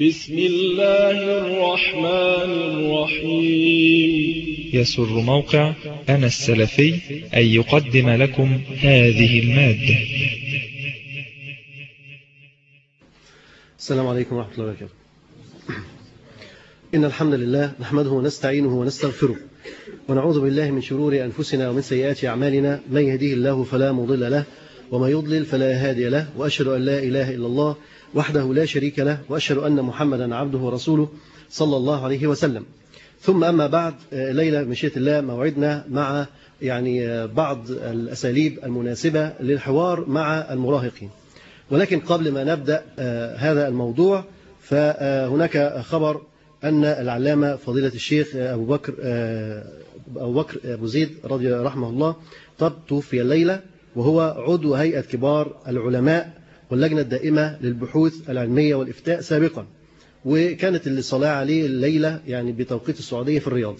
بسم الله الرحمن الرحيم. يسر موقع أنا السلفي أن يقدم لكم هذه المادة. السلام عليكم ورحمة الله وبركاته. إن الحمد لله نحمده ونستعينه ونستغفره ونعوذ بالله من شرور أنفسنا ومن سيئات أعمالنا. من يهديه الله فلا مضل له وما يضلل فلا هادي له وأشهد أن لا إله إلا الله وحده لا شريك له وأشهد أن محمدا عبده ورسوله صلى الله عليه وسلم. ثم أما بعد ليلة مشيئة الله موعدنا مع يعني بعض الأساليب المناسبة للحوار مع المراهقين. ولكن قبل ما نبدأ هذا الموضوع فهناك خبر أن العلامة فضيلة الشيخ أبو بكر أبو بكر أبو زيد رضي رحمه الله قد توفي الليلة وهو عضو هيئة كبار العلماء واللجنة الدائمة للبحوث العلمية والإفتاء سابقا وكانت الصلاة عليه الليلة يعني بتوقيت السعودية في الرياض.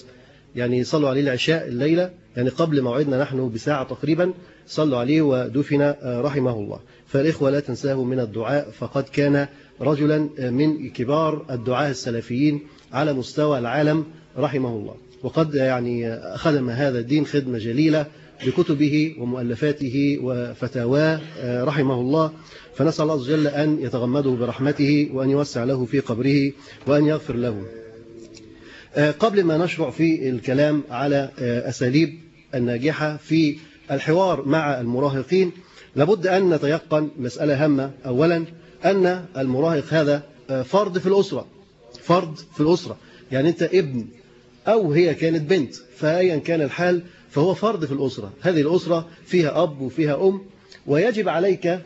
يعني صلوا عليه العشاء الليلة يعني قبل موعدنا نحن بساعة تقريبا صلوا عليه ودفن رحمه الله. فالإخوة لا تنساه من الدعاء فقد كان رجلا من كبار الدعاة السلفيين على مستوى العالم رحمه الله. وقد يعني خدم هذا الدين خدمة جليلة بكتبه ومؤلفاته وفتاواه رحمه الله. فنسأل الله عز وجل أن يتغمده برحمته وأن يوسع له في قبره وأن يغفر له. قبل ما نشرع في الكلام على أساليب الناجحة في الحوار مع المراهقين لابد أن نتيقن مسألة هامة. أولا أن المراهق هذا فرد في الأسرة. فرد في الأسرة. يعني أنت ابن أو هي كانت بنت فأيا كان الحال فهو فرد في الأسرة. هذه الأسرة فيها أب وفيها أم ويجب عليك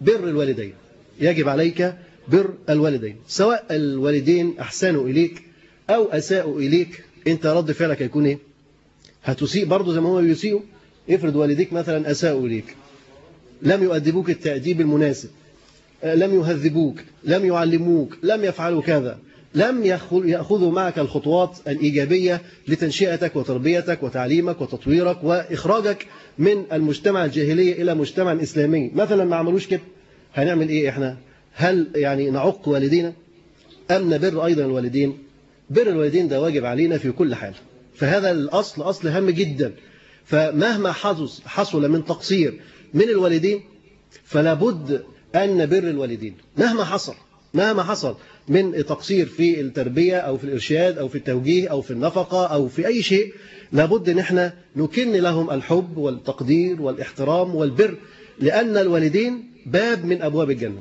بر الوالدين. يجب عليك بر الوالدين. سواء الوالدين أحسنوا إليك أو أساءوا إليك أنت رد فعلك هيكون إيه؟ هتسيء. برضه زي ما هو يسيئوا افرض والديك مثلا أساءوا إليك. لم يؤدبوك التأديب المناسب. لم يهذبوك لم يعلموك لم يفعلوا كذا. لم يأخذوا معك الخطوات الإيجابية لتنشئتك وتربيتك وتعليمك وتطويرك وإخراجك من المجتمع الجاهلي إلى مجتمع إسلامي. مثلا ما عملوش كده. هنعمل إيه إحنا؟ هل يعني نعق والدينا؟ أم نبر أيضا الوالدين؟ بر الوالدين ده واجب علينا في كل حال. فهذا الأصل أصل هام جدا. فمهما حصل من تقصير من الوالدين فلا بد أن نبر الوالدين. مهما حصل. مهما حصل من تقصير في التربية أو في الإرشاد أو في التوجيه أو في النفقة أو في أي شيء لابد أن إحنا نكن لهم الحب والتقدير والإحترام والبر لأن الوالدين باب من أبواب الجنة.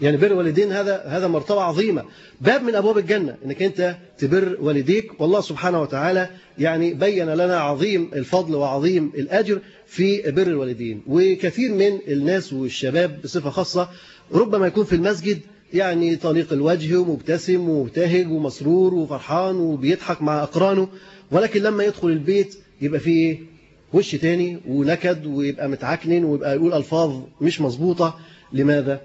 يعني بر الوالدين هذا هذا مرتبة عظيمة. باب من أبواب الجنة أنك أنت تبر والديك. والله سبحانه وتعالى يعني بين لنا عظيم الفضل وعظيم الأجر في بر الوالدين. وكثير من الناس والشباب بصفة خاصة ربما يكون في المسجد يعني طليق الوجه ومبتسم ومبتهج ومسرور وفرحان وبيضحك مع أقرانه ولكن لما يدخل البيت يبقى فيه وش تاني ونكد ويبقى متعكنن ويبقى يقول ألفاظ مش مظبوطة لماذا؟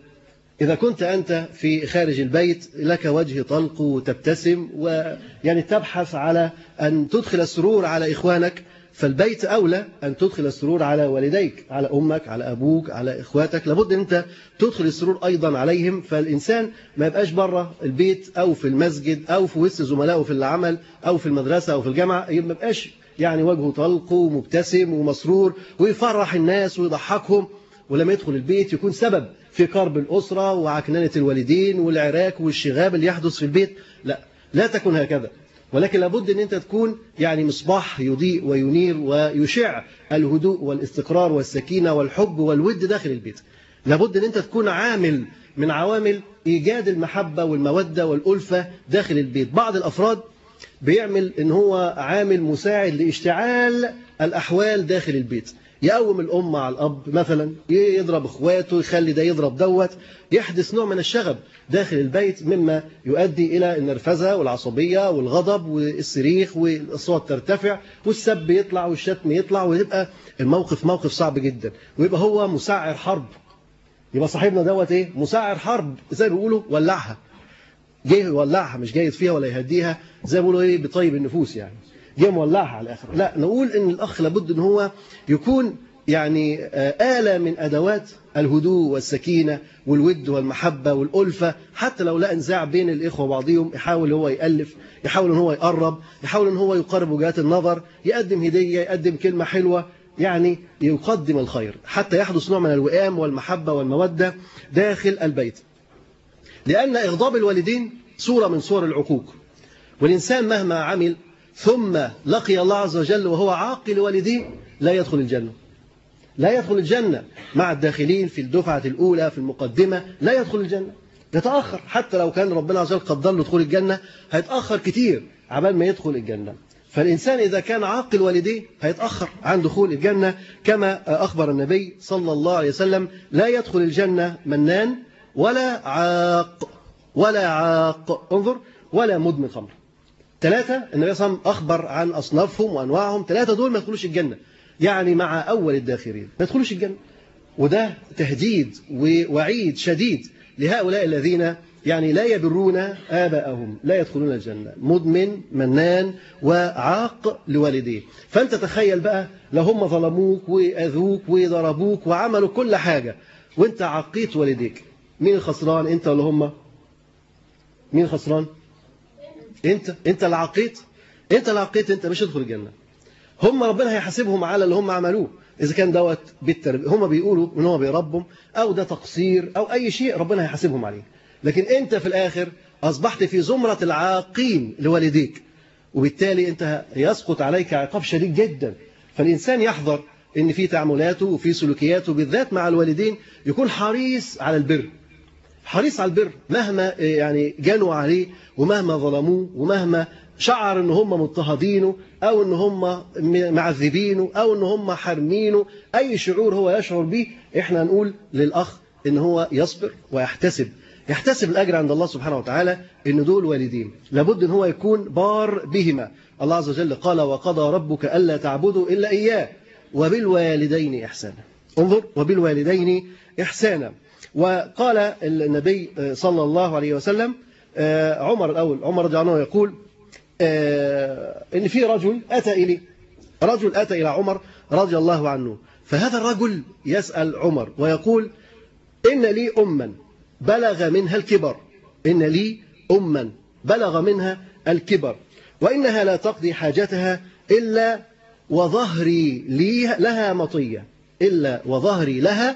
إذا كنت أنت في خارج البيت لك وجه طلق وتبتسم ويعني تبحث على أن تدخل السرور على إخوانك فالبيت أولى أن تدخل السرور على والديك على أمك على أبوك على إخواتك. لابد أن أنت تدخل السرور أيضا عليهم. فالإنسان ما يبقاش بره البيت أو في المسجد أو في وسط زملائه في العمل أو في المدرسة أو في الجامعة. ما يبقاش يعني وجهه طلق ومبتسم ومسرور ويفرح الناس ويضحكهم. ولما يدخل البيت يكون سبب في كرب الأسرة وعكننة الوالدين والعراك والشغاب اللي يحدث في البيت. لا لا تكن هكذا. ولكن لابد إن أنت تكون يعني مصباح يضيء وينير ويشع الهدوء والاستقرار والسكينة والحب والود داخل البيت. لابد إن أنت تكون عامل من عوامل إيجاد المحبة والمودة والألفة داخل البيت. بعض الأفراد بيعمل إن هو عامل مساعد لاشتعال الأحوال داخل البيت. يقوم الأم مع الأب مثلا يضرب إخواته يخلي ده يضرب دوت يحدث نوع من الشغب داخل البيت مما يؤدي إلى النرفزة والعصبية والغضب والصريخ والأصوات ترتفع والسب يطلع والشتم يطلع ويبقى الموقف موقف صعب جدا. ويبقى هو مسعر حرب. يبقى صاحبنا دوت إيه؟ مسعر حرب زي ما بيقولوا ولعها. جاي يولعها مش جاي فيها ولا يهديها زي ما بيقولوا إيه؟ بطيب النفوس يعني. جاي مولعها على الآخر لا نقول إن الأخ لابد إن هو يكون يعني آه، آلة من أدوات الهدوء والسكينة والود والمحبة والألفة. حتى لو لا انزاع بين الإخوة وبعضهم يحاول هو يألف يحاول إن هو يقرب يحاول إن هو يقرب وجهات النظر يقدم هدية يقدم كلمة حلوة يعني يقدم الخير. حتى يحدث نوع من الوئام والمحبة والمودة داخل البيت. لأن إغضاب الوالدين صورة من صور العقوق. والإنسان مهما عمل ثم لقي الله عز وجل وهو عاقل والديه لا يدخل الجنة. لا يدخل الجنة مع الداخلين في الدفعة الأولى في المقدمة لا يدخل الجنة. يتأخر. حتى لو كان ربنا عز وجل قدر له دخول الجنة هيتأخر كتير عبال ما يدخل الجنة. فالإنسان إذا كان عاقل والديه هيتأخر عن دخول الجنة. كما أخبر النبي صلى الله عليه وسلم لا يدخل الجنة منان ولا عاق ولا عاق. انظر ولا مدمن خمر. ثلاثة النبي صلى الله عليه وسلم أخبر عن أصنافهم وأنواعهم ثلاثة دول ما يدخلوش الجنة. يعني مع أول الداخلين ما يدخلوش الجنة. وده تهديد ووعيد شديد لهؤلاء الذين يعني لا يبرون آباءهم لا يدخلون الجنة. مدمن منان وعاق لوالديه. فأنت تخيل بقى لو هم ظلموك وأذوك وضربوك وعملوا كل حاجة وأنت عقيت والديك مين الخسران؟ أنت ولا هم؟ مين الخسران؟ انت انت اللي عقيت انت اللي عقيت انت مش هتدخل الجنة. هم ربنا هيحاسبهم على اللي هم عملوه. إذا كان دوت بالتربية هم بيقولوا إن هو بيربهم أو ده تقصير أو أي شيء ربنا هيحاسبهم عليه. لكن أنت في الآخر أصبحت في زمرة العاقين لوالديك. وبالتالي أنت يسقط عليك عقاب شديد جدا. فالإنسان يحذر إن في تعاملاته وفي سلوكياته بالذات مع الوالدين يكون حريص على البر. حريص على البر مهما يعني جانوا عليه ومهما ظلموه ومهما شعر إن هم مضطهدينه أو إن هم معذبينه أو إن هم حارمينه أي شعور هو يشعر به إحنا نقول للأخ إن هو يصبر ويحتسب. يحتسب الأجر عند الله سبحانه وتعالى إن دول والدين. لابد إن هو يكون بار بهما. الله عز وجل قال وقضى ربك ألا تعبدوا إلا إياه وبالوالدين إحسانا انظر وبالوالدين إحسانا. وقال النبي صلى الله عليه وسلم عمر الأول عمر رضي عنه يقول آه، إن في رجل أتى إليه رجل أتى إلى عمر رضي الله عنه فهذا الرجل يسأل عمر ويقول إن لي أما بلغ منها الكبر إن لي أما بلغ منها الكبر وإنها لا تقضي حاجتها إلا وظهري لها مطية إلا وظهري لها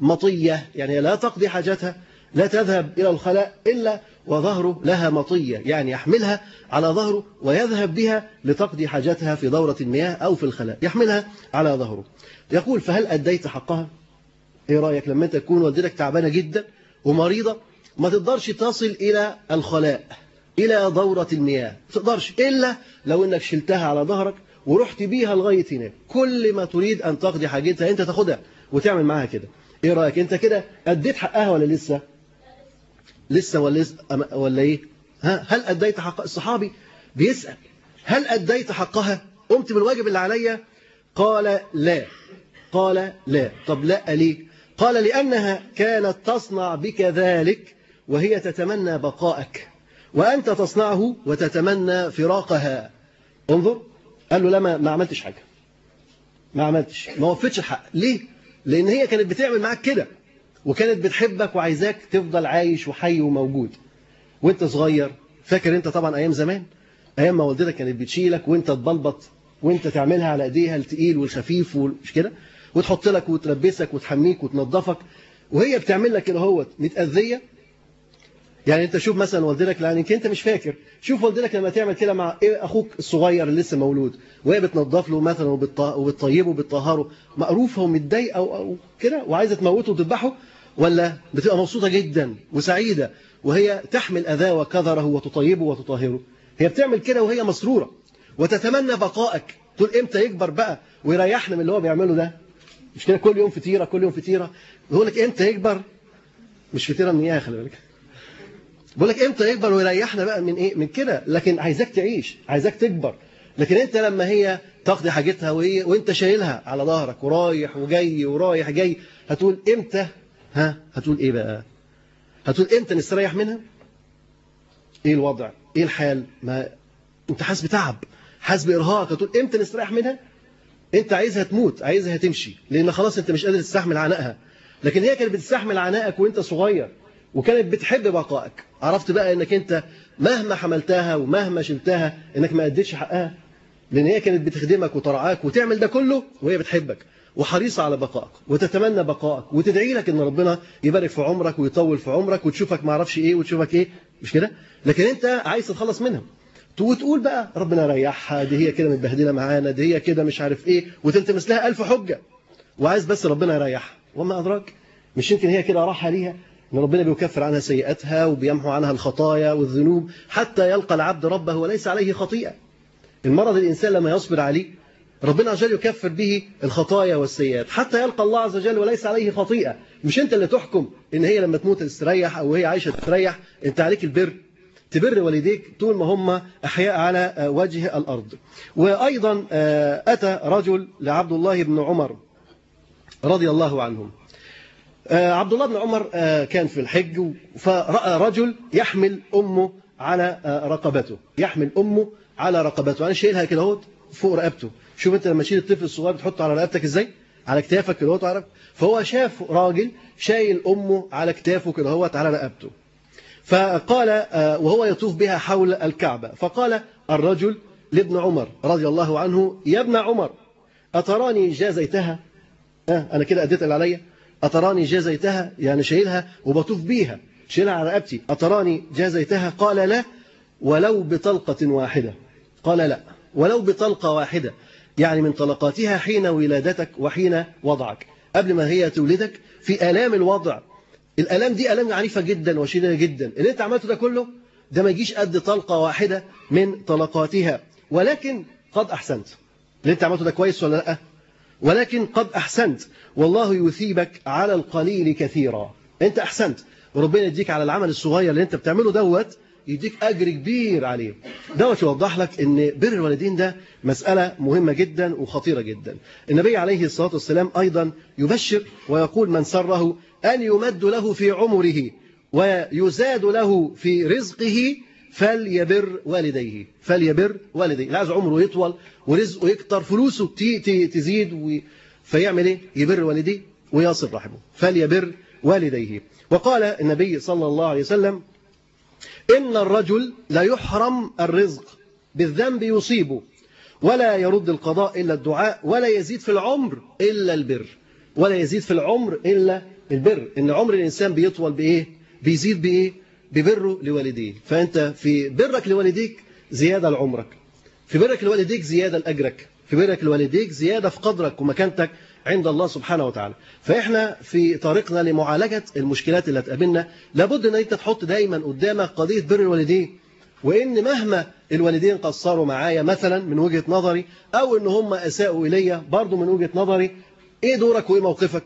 مطية يعني لا تقضي حاجتها لا تذهب إلى الخلاء إلا وظهره لها مطية يعني يحملها على ظهره ويذهب بها لتقضي حاجتها في دورة المياه أو في الخلاء يحملها على ظهره. يقول فهل أديت حقها؟ إيه رأيك لما تكون والدتك تعبانة جدا ومريضة ما تقدرش تصل إلى الخلاء إلى دورة المياه ما تقدرش إلا لو أنك شلتها على ظهرك ورحت بيها لغاية هناك. كل ما تريد أن تقضي حاجتها أنت تاخدها وتعمل معاها كده. إيه رأيك؟ أنت كده أديت حقها ولا لسه؟ لسه ولا ولا إيه؟ ها؟ هل أديت حق الصحابي؟ بيسأل. هل أديت حقها؟ قمت بالواجب اللي عليا؟ قال لا. قال لا. طب لا ليه؟ قال لأنها كانت تصنع بك ذلك وهي تتمنى بقائك. وأنت تصنعه وتتمنى فراقها. انظر. قال له لا ما عملتش حاجة. ما عملتش. ما وفتش الحق. ليه؟ لأن هي كانت بتعمل معاك كده وكانت بتحبك وعايزاك تفضل عايش وحي وموجود. وانت صغير فاكر انت طبعا أيام زمان؟ أيام ما والدتك كانت بتشيلك وانت تبلبط وانت تعملها على إيديها التقيل والخفيف مش كده؟ وتحط لك وتلبسك وتحميك وتنظفك وهي بتعمل لك كده أهوت. متأذية؟ يعني انت شوف مثلا والدتك لأن انت مش فاكر. شوف والدتك لما تعمل كده مع إيه أخوك الصغير اللي لسه مولود وهي بتنظف له مثلا وبتطيبه وبتطهره. مقروفه ومتضايقة أو, كده وعايزة تموته وتذبحه ولا بتبقى مبسوطة جدا وسعيدة وهي تحمل أذاه وكذره وتطيبه وتطهره. هي بتعمل كده وهي مسرورة. وتتمنى بقائك. تقول إمتى يكبر بقى ويريحنا من اللي هو بيعمله ده؟ مش كده كل يوم فطيرة كل يوم فطيرة. يقول لك إمتى يكبر؟ مش فطيرة إيه خلي بالك. بقول لك إمتى يكبر ويريحنا بقى من إيه؟ من كده. لكن عايزاك تعيش عايزاك تكبر. لكن انت لما هي تقضي حاجتها وهي وانت شايلها على ظهرك ورايح وجاي ورايح جاي هتقول إمتى؟ ها؟ هتقول إيه بقى؟ هتقول إمتى نستريح منها؟ إيه الوضع؟ إيه الحال؟ ما أنت حاسس بتعب حاسس بإرهاق. هتقول إمتى نستريح منها؟ انت عايزها تموت عايزها تمشي لأن خلاص أنت مش قادر تستحمل عنائها لكن هي كانت بتستحمل عنائك وأنت صغير. وكانت بتحب بقائك. عرفت بقى إنك أنت مهما حملتها ومهما شلتها إنك ما أديتش حقها؟ لأن هي كانت بتخدمك وترعاك وتعمل ده كله وهي بتحبك. وحريصة على بقائك وتتمنى بقائك وتدعي لك إن ربنا يبارك في عمرك ويطول في عمرك وتشوفك ما أعرفش إيه وتشوفك إيه. مش كده؟ لكن أنت عايز تتخلص منها. وتقول بقى ربنا ريحها دي هي كده متبهدلة معانا دي هي كده مش عارف إيه وتلتمس لها ألف حجة. وعايز بس ربنا يريحها. وما أدراك؟ مش يمكن هي كده راحة ليها؟ إن ربنا بيكفر عنها سيئاتها وبيمحو عنها الخطايا والذنوب حتى يلقى العبد ربه وليس عليه خطيئة. المرض الإنسان لما يصبر عليه ربنا عز وجل يكفر به الخطايا والسيئات حتى يلقى الله عز وجل وليس عليه خطيئة. مش أنت اللي تحكم إن هي لما تموت تستريح أو هي عايشة تستريح أنت عليك البر. تبر والديك طول ما هم أحياء على وجه الأرض. وأيضا أتى رجل لعبد الله بن عمر رضي الله عنهم. عبد الله بن عمر كان في الحج فرأى رجل يحمل أمه على رقبته. يحمل أمه على رقبته. أنا شايلها كده أهوت فوق رقبته. شوف أنت لما تشيل الطفل الصغير بتحطه على رقبتك إزاي؟ على كتافك كده اهوت على فهو شاف راجل شايل أمه على كتافه كده أهوت على رقبته. فقال وهو يطوف بها حول الكعبة. فقال الرجل لابن عمر رضي الله عنه يا ابن عمر أتراني جازيتها أنا كده أديت اللي عليا. أتراني جازيتها يعني شايلها وبطوف بيها. شايلها على رقبتي. أتراني جازيتها قال لا. ولو بطلقة واحدة. قال لا. ولو بطلقة واحدة. يعني من طلقاتها حين ولادتك وحين وضعك. قبل ما هي تولدك. في آلام الوضع. الآلام دي آلام عنيفة جدا وشديدة جدا. اللي انت عملته ده كله ده ما يجيش قد طلقة واحدة من طلقاتها. ولكن قد أحسنت. اللي انت عملته ده كويس ولا لأ؟ ولكن قد أحسنت. والله يثيبك على القليل كثيرا. أنت أحسنت. وربنا يديك على العمل الصغير اللي أنت بتعمله دوت يديك أجر كبير عليه. دوت يوضح لك إن بر الوالدين ده مسألة مهمة جدا وخطيرة جدا. النبي عليه الصلاة والسلام أيضا يبشر ويقول من سره أن يمد له في عمره ويزاد له في رزقه فليبر والديه فليبر والديه. عايز عمره يطول ورزقه يكتر فلوسه تزيد و... فيعمل إيه؟ يبر والديه ويصل رحمه. فليبر والديه. وقال النبي صلى الله عليه وسلم إن الرجل لا يحرم الرزق بالذنب يصيبه ولا يرد القضاء إلا الدعاء ولا يزيد في العمر إلا البر. ولا يزيد في العمر إلا البر. إن عمر الإنسان بيطول بإيه؟ بيزيد بإيه؟ ببره لوالديه فأنت في برك لوالديك زيادة لعمرك. في برك لوالديك زيادة لأجرك. في برك لوالديك زيادة في قدرك ومكانتك عند الله سبحانه وتعالى. فإحنا في طريقنا لمعالجة المشكلات اللي هتقابلنا لابد أن أنت تحط دايما قدامك قضية بر الوالدين. وإن مهما الوالدين قصروا معايا مثلا من وجهة نظري أو إن هم أساءوا إلي برضو من وجهة نظري إيه دورك وإيه موقفك؟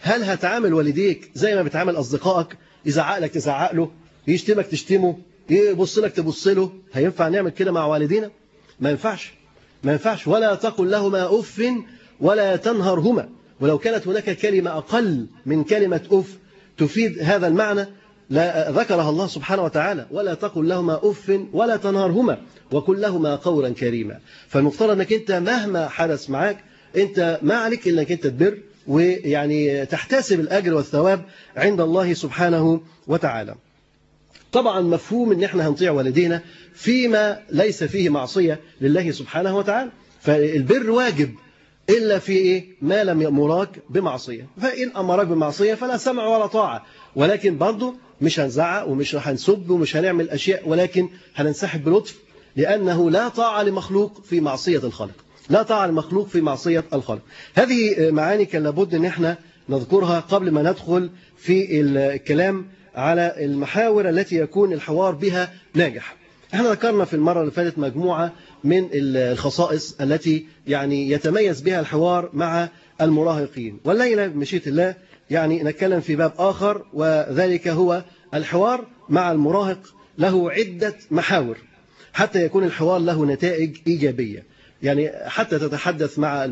هل هتعامل والديك زي ما بتعامل أصدقائك؟ يزعق لك تزعق له يشتمك تشتمه يبص لك تبص له. هينفع نعمل كده مع والدينا؟ ما ينفعش. ما ينفعش. ولا تقل لهما أف ولا تنهرهما. ولو كانت هناك كلمة أقل من كلمة أف تفيد هذا المعنى لذكرها الله سبحانه وتعالى. ولا تقل لهما أف ولا تنهرهما. وقل لهما قولا كريما. فالمفترض أنك أنت مهما حدث معك أنت ما عليك إلا أنك أنت تبر ويعني تحتسب الأجر والثواب عند الله سبحانه وتعالى. طبعا مفهوم إن إحنا هنطيع والدينا فيما ليس فيه معصية لله سبحانه وتعالى. فالبر واجب إلا في إيه؟ ما لم يأمراك بمعصية. فإن أمرك بمعصية فلا سمع ولا طاعة. ولكن برضه مش هنزعق ومش هنسب ومش هنعمل أشياء ولكن هننسحب بلطف لأنه لا طاعة لمخلوق في معصية الخالق. لا طاعة لمخلوق في معصية الخالق. هذه معاني كان لابد أن إحنا نذكرها قبل ما ندخل في الكلام على المحاور التي يكون الحوار بها ناجح. إحنا ذكرنا في المرة اللي فاتت مجموعة من الخصائص التي يعني يتميز بها الحوار مع المراهقين. والليلة بمشيئة الله يعني نتكلم في باب آخر وذلك هو الحوار مع المراهق له عدة محاور حتى يكون الحوار له نتائج إيجابية. يعني حتى تتحدث مع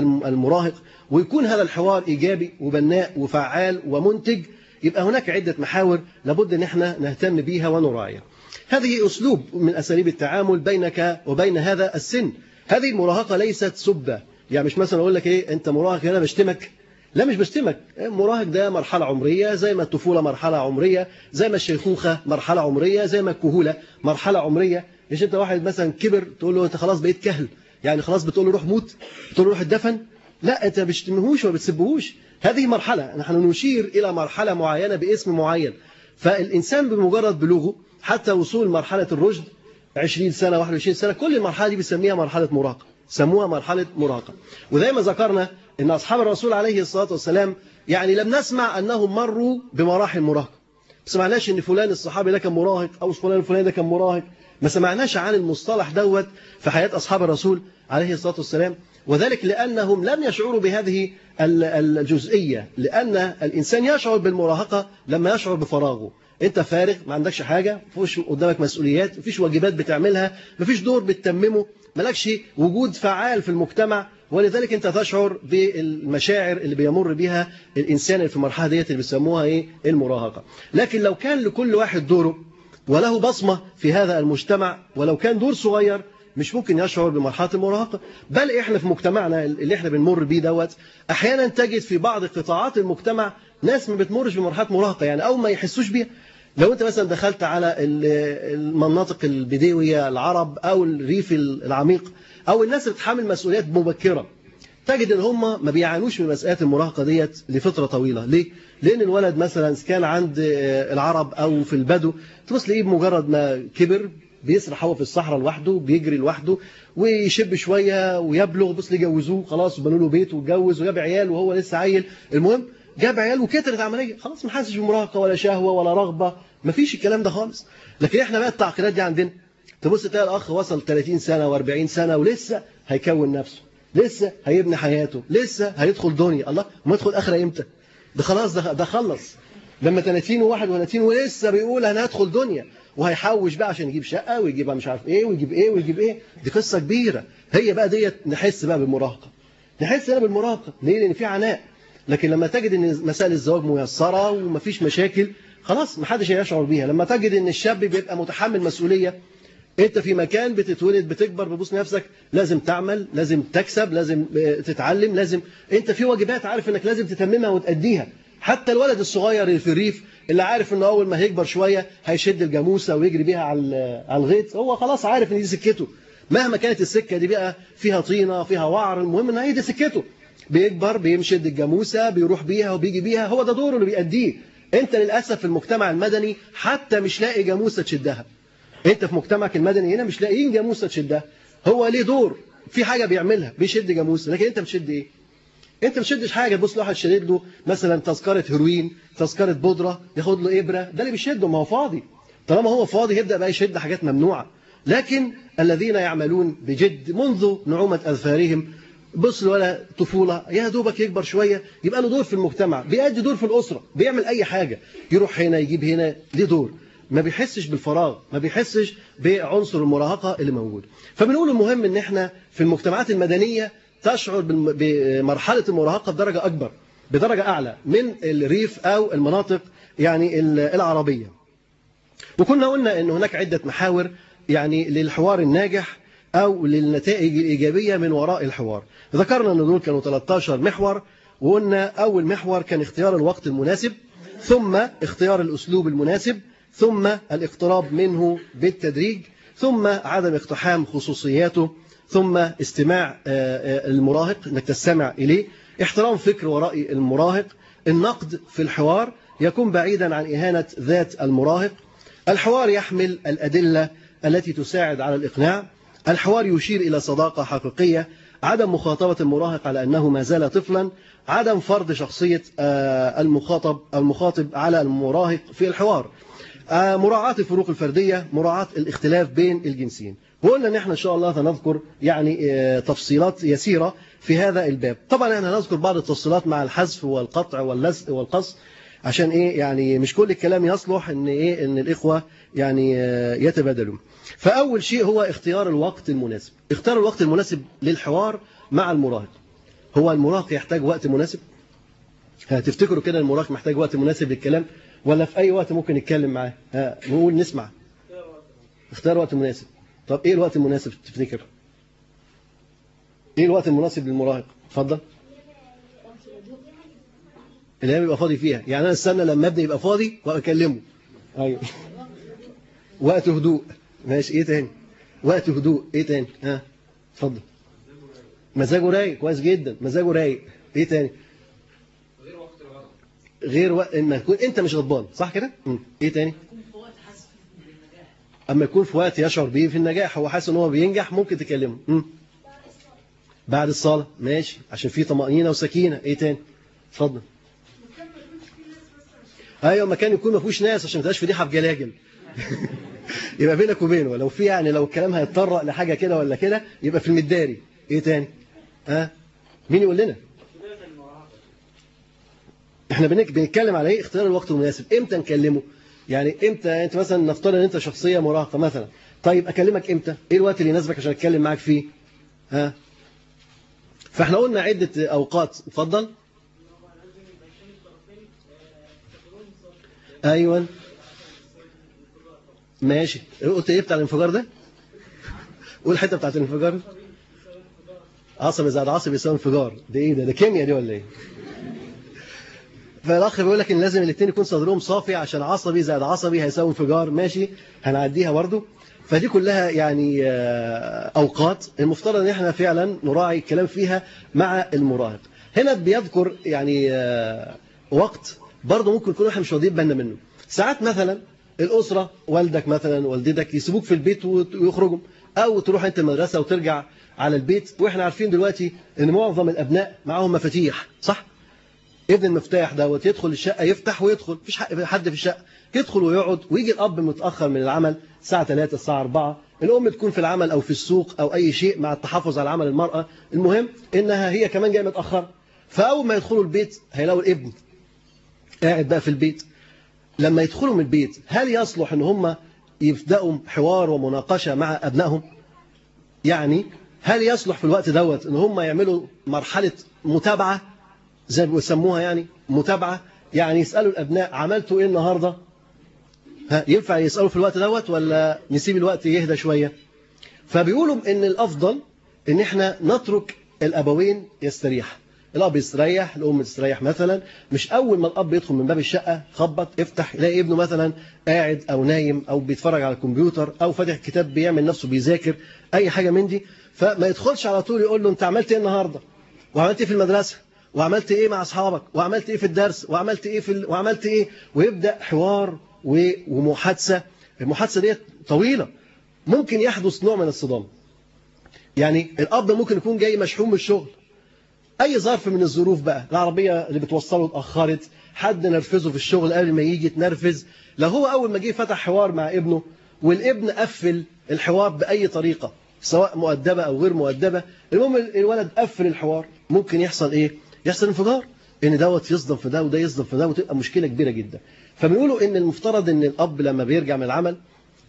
المراهق ويكون هذا الحوار إيجابي وبناء وفعال ومنتج يبقى هناك عدة محاور لابد أن إحنا نهتم بيها ونراعيها. هذه أسلوب من أساليب التعامل بينك وبين هذا السن. هذه المراهقة ليست سبة. يعني مش مثلا أقول لك إيه أنت مراهق هنا بشتمك. لا مش بشتمك. المراهق ده مرحلة عمرية زي ما الطفولة مرحلة عمرية زي ما الشيخوخة مرحلة عمرية زي ما الكهولة مرحلة عمرية. مش أنت واحد مثلا كبر تقول له أنت خلاص بقيت كهل. يعني خلاص بتقول له روح موت بتقول له روح الدفن لا ما بتشتمهوش وما بتسبهوش. هذه مرحلة. نحن نشير إلى مرحلة معينة باسم معين. فالإنسان بمجرد بلوغه حتى وصول مرحلة الرشد 20 سنة 21 سنة كل المرحلة دي بنسميها مرحلة مراهقة سموها مرحلة مراهقة وزي ما ذكرنا إن أصحاب الرسول عليه الصلاة والسلام يعني لم نسمع أنهم مروا بمراحل مراهقة. ما سمعناش إن فلان الصحابي ده كان مراهق أو فلان الفلاني ده كان مراهق. ما سمعناش عن المصطلح دوت في حياة أصحاب الرسول عليه الصلاة والسلام. وذلك لأنهم لم يشعروا بهذه الجزئية لأن الإنسان يشعر بالمراهقة لما يشعر بفراغه. أنت فارغ ما عندكش حاجة مفيش قدامك مسؤوليات مفيش واجبات بتعملها مفيش دور بتتممه مالكش وجود فعال في المجتمع ولذلك أنت تشعر بالمشاعر اللي بيمر بها الإنسان اللي في المرحلة ديت اللي بيسموها إيه؟ المراهقة. لكن لو كان لكل واحد دوره وله بصمة في هذا المجتمع ولو كان دور صغير مش ممكن يشعر بمرحلة المراهقة. بل إحنا في مجتمعنا اللي إحنا بنمر بيه دوت أحيانا تجد في بعض قطاعات المجتمع ناس ما بتمرش بمرحلة مراهقة يعني أو ما يحسوش بيها. لو أنت مثلا دخلت على المناطق البديويه العرب أو الريف العميق أو الناس اللي بتحمل مسؤوليات مبكرة تجد إن هم ما بيعانوش من مسألة المراهقة ديت لفترة طويلة. ليه؟ لأن الولد مثلا كان عند العرب أو في البدو تبص تلاقيه بمجرد ما كبر بيسرح هو في الصحراء لوحده بيجري لوحده ويشب شوية ويبلغ بص يجوزوه خلاص وبنوا له بيت واتجوز وجاب عيال وهو لسه عيل. المهم جاب عيال وكترت عملية خلاص ما حاسش بمراهقة ولا شهوة ولا رغبة ما فيش الكلام ده خالص. لكن إحنا بقى التعقيدات دي عندنا. تبص تلاقي الأخ وصل 30 سنة و40 سنة ولسه هيكون نفسه لسه هيبني حياته لسه هيدخل دنيا. الله وما يدخل آخرة إمتى؟ ده خلاص ده, ده خلص. لما 30 و31 ولسه بيقول أنا هدخل دنيا. وهيحوش بقى عشان يجيب شقة ويجيب مش عارف إيه ويجيب إيه ويجيب إيه. دي قصة كبيرة. هي بقى ديت نحس بقى بالمراهقة. نحس بقى بالمراهقة. ليه؟ لأن في عناء. لكن لما تجد إن مسائل الزواج ميسرة ومفيش مشاكل خلاص محدش هيشعر بيها. لما تجد إن الشاب بيبقى متحمل مسؤولية أنت في مكان بتتولد بتكبر ببص نفسك لازم تعمل لازم تكسب لازم تتعلم لازم أنت في واجبات عارف إنك لازم تتممها وتأديها. حتى الولد الصغير اللي في الريف اللي عارف إنه أول ما هيكبر شوية هيشد الجاموسة ويجري بيها على الغيط هو خلاص عارف إن دي سكته. مهما كانت السكة دي بقى فيها طينة فيها وعر المهم إن هي دي سكته. بيكبر بيمشد الجاموسة بيروح بيها وبيجي بيها هو ده دوره اللي بيأديه. أنت للأسف في المجتمع المدني حتى مش لاقي جاموسة تشدها. أنت في مجتمعك المدني هنا مش لاقيين جاموسة تشدها. هو ليه دور؟ في حاجة بيعملها بيشد جاموسة. لكن أنت بتشد إيه؟ انت ما بتشدش حاجة تبص لواحد شدد له مثلا تذكرة هيروين تذكرة بودرة ياخد له إبرة ده اللي بيشده ما هو فاضي. طالما هو فاضي يبدأ بقى يشد حاجات ممنوعة. لكن الذين يعملون بجد منذ نعومة أظفارهم بص ولا طفولة يا دوبك يكبر شوية يبقى له دور في المجتمع. بيأدي دور في الأسرة بيعمل أي حاجة. يروح هنا يجيب هنا ليه دور؟ ما بيحسش بالفراغ ما بيحسش بعنصر المراهقة اللي موجود. فبنقول المهم إن إحنا في المجتمعات المدنية تشعر بمرحلة المراهقة بدرجة أكبر بدرجة أعلى من الريف أو المناطق يعني العربية. وكنا قلنا إن هناك عدة محاور يعني للحوار الناجح أو للنتائج الإيجابية من وراء الحوار. ذكرنا أن دول كانوا 13 محور وقلنا أول محور كان اختيار الوقت المناسب ثم اختيار الأسلوب المناسب ثم الاقتراب منه بالتدريج ثم عدم اقتحام خصوصياته ثم استماع المراهق إنك تستمع إليه. احترام فكر ورأي المراهق. النقد في الحوار يكون بعيدا عن إهانة ذات المراهق. الحوار يحمل الأدلة التي تساعد على الإقناع. الحوار يشير إلى صداقة حقيقية. عدم مخاطبة المراهق على أنه ما زال طفلا. عدم فرض شخصية المخاطب المخاطب على المراهق في الحوار. مراعاة الفروق الفردية مراعاة الاختلاف بين الجنسين. وقلنا إن إحنا إن شاء الله سنذكر يعني تفصيلات يسيرة في هذا الباب. طبعا إحنا هنذكر بعض التفصيلات مع الحذف والقطع واللزق والقص عشان إيه يعني مش كل الكلام يصلح إن إيه إن الإخوة يعني يتبادلوا. فأول شيء هو اختيار الوقت المناسب. اختيار الوقت المناسب للحوار مع المراهق. هو المراهق يحتاج وقت مناسب؟ هتفتكروا كده المراهق محتاج وقت مناسب للكلام؟ ولا في أي وقت ممكن نتكلم معاه. ها نقول نسمع. اختار وقت مناسب. طب إيه الوقت المناسب تفتكر؟ إيه الوقت المناسب للمراهق؟ اتفضل. الأيام يبقى فاضي فيها. يعني أنا استنى لما ابني يبقى فاضي وأكلمه. أيوه. وقت هدوء ماشي. إيه تاني؟ وقت هدوء إيه تاني؟ ها اتفضل. مزاجه رايق. كويس جدا. مزاجه رايق. إيه تاني؟ غير وقت إما تكون أنت مش غضبان صح كده. إيه تاني؟ أما يكون في وقت يشعر بيه في النجاح هو حاسس إن هو بينجح ممكن تكلمه. مم. بعد الصلاة. ماشي. عشان في طمأنينة وسكينة. إيه تاني؟ اتفضل. أيوه مكان يكون ما فيهوش ناس عشان ما تبقاش فضيحه في جلاجل يبقى بينك وبينه. لو في يعني لو الكلام هيتطرق لحاجة كده ولا كده يبقى في المداري. إيه تاني؟ ها؟ مين يقول لنا؟ إحنا بنتكلم على إيه؟ اختيار الوقت المناسب. إمتى نكلمه؟ يعني إمتى؟ أنت مثلا نفترض إن أنت شخصية مراهقة مثلا. طيب أكلمك إمتى؟ إيه الوقت اللي يناسبك عشان أتكلم معاك فيه؟ ها؟ فإحنا قلنا عدة أوقات. اتفضل. أيوه. ماشي. قلت إيه بتاع الانفجار ده؟ قول الحتة بتاعت الانفجار. عصب زائد عصب يساوي انفجار. ده إيه ده؟ ده كيمياء دي ولا إيه؟ فالأخ بيقول لك إن لازم الاثنين يكون صدرهم صافي عشان عصبي زائد عصبي هيساوي انفجار. ماشي هنعديها برضو. فدي كلها يعني آه، أوقات المفترض إن إحنا فعلا نراعي الكلام فيها مع المراهق. هنا بيذكر يعني آه، وقت برضه ممكن يكون إحنا مش واخدين بالنا منه. ساعات مثلا الأسرة والدك مثلا والدتك يسيبوك في البيت ويخرجوا. أو تروح أنت المدرسة وترجع على البيت. وإحنا عارفين دلوقتي إن معظم الأبناء معاهم مفاتيح صح؟ ابن المفتاح دوت يدخل الشقة يفتح ويدخل مفيش حد في الشقة يدخل ويقعد ويجي الأب متأخر من العمل الساعة 3 الساعة 4 الأم تكون في العمل أو في السوق أو أي شيء مع التحفظ على عمل المرأة المهم إنها هي كمان جاية متأخرة. فأول ما يدخلوا البيت هيلاقوا الابن قاعد بقى في البيت. لما يدخلوا من البيت هل يصلح إن هم يبدأوا حوار ومناقشة مع أبنائهم؟ يعني هل يصلح في الوقت دوت إن هم يعملوا مرحلة متابعة؟ زي ما بيسموها يعني متابعة. يعني يسألوا الأبناء عملتوا إيه النهارده؟ ها ينفع يسألوا في الوقت دوت ولا نسيب الوقت يهدى شوية؟ فبيقولوا إن الأفضل إن إحنا نترك الأبوين يستريح. الأب يستريح الأم تستريح مثلا. مش أول ما الأب يدخل من باب الشقة خبط افتح يلاقي ابنه مثلا قاعد أو نايم أو بيتفرج على الكمبيوتر أو فاتح كتاب بيعمل نفسه بيذاكر أي حاجة من دي. فما يدخلش على طول يقول له أنت عملت إيه النهارده؟ وعملت إيه في المدرسة؟ وعملت إيه مع أصحابك؟ وعملت إيه في الدرس؟ وعملت إيه في ال... وعملت إيه؟ ويبدأ حوار و... ومحادثة. المحادثة ديت طويلة. ممكن يحدث نوع من الصدام. يعني الأب ممكن يكون جاي مشحون من الشغل. أي ظرف من الظروف بقى. العربية اللي بتوصله اتأخرت. حد نرفزه في الشغل قبل ما يجي تنرفز لو هو أول ما جه فتح حوار مع ابنه والابن قفل الحوار بأي طريقة سواء مؤدبة أو غير مؤدبة. المهم الولد قفل الحوار. ممكن يحصل إيه؟ يحصل انفجار إن دوت يصدم في ده وده يصدم في ده وتبقى مشكلة كبيرة جدا. فبنقولوا إن المفترض إن الأب لما بيرجع من العمل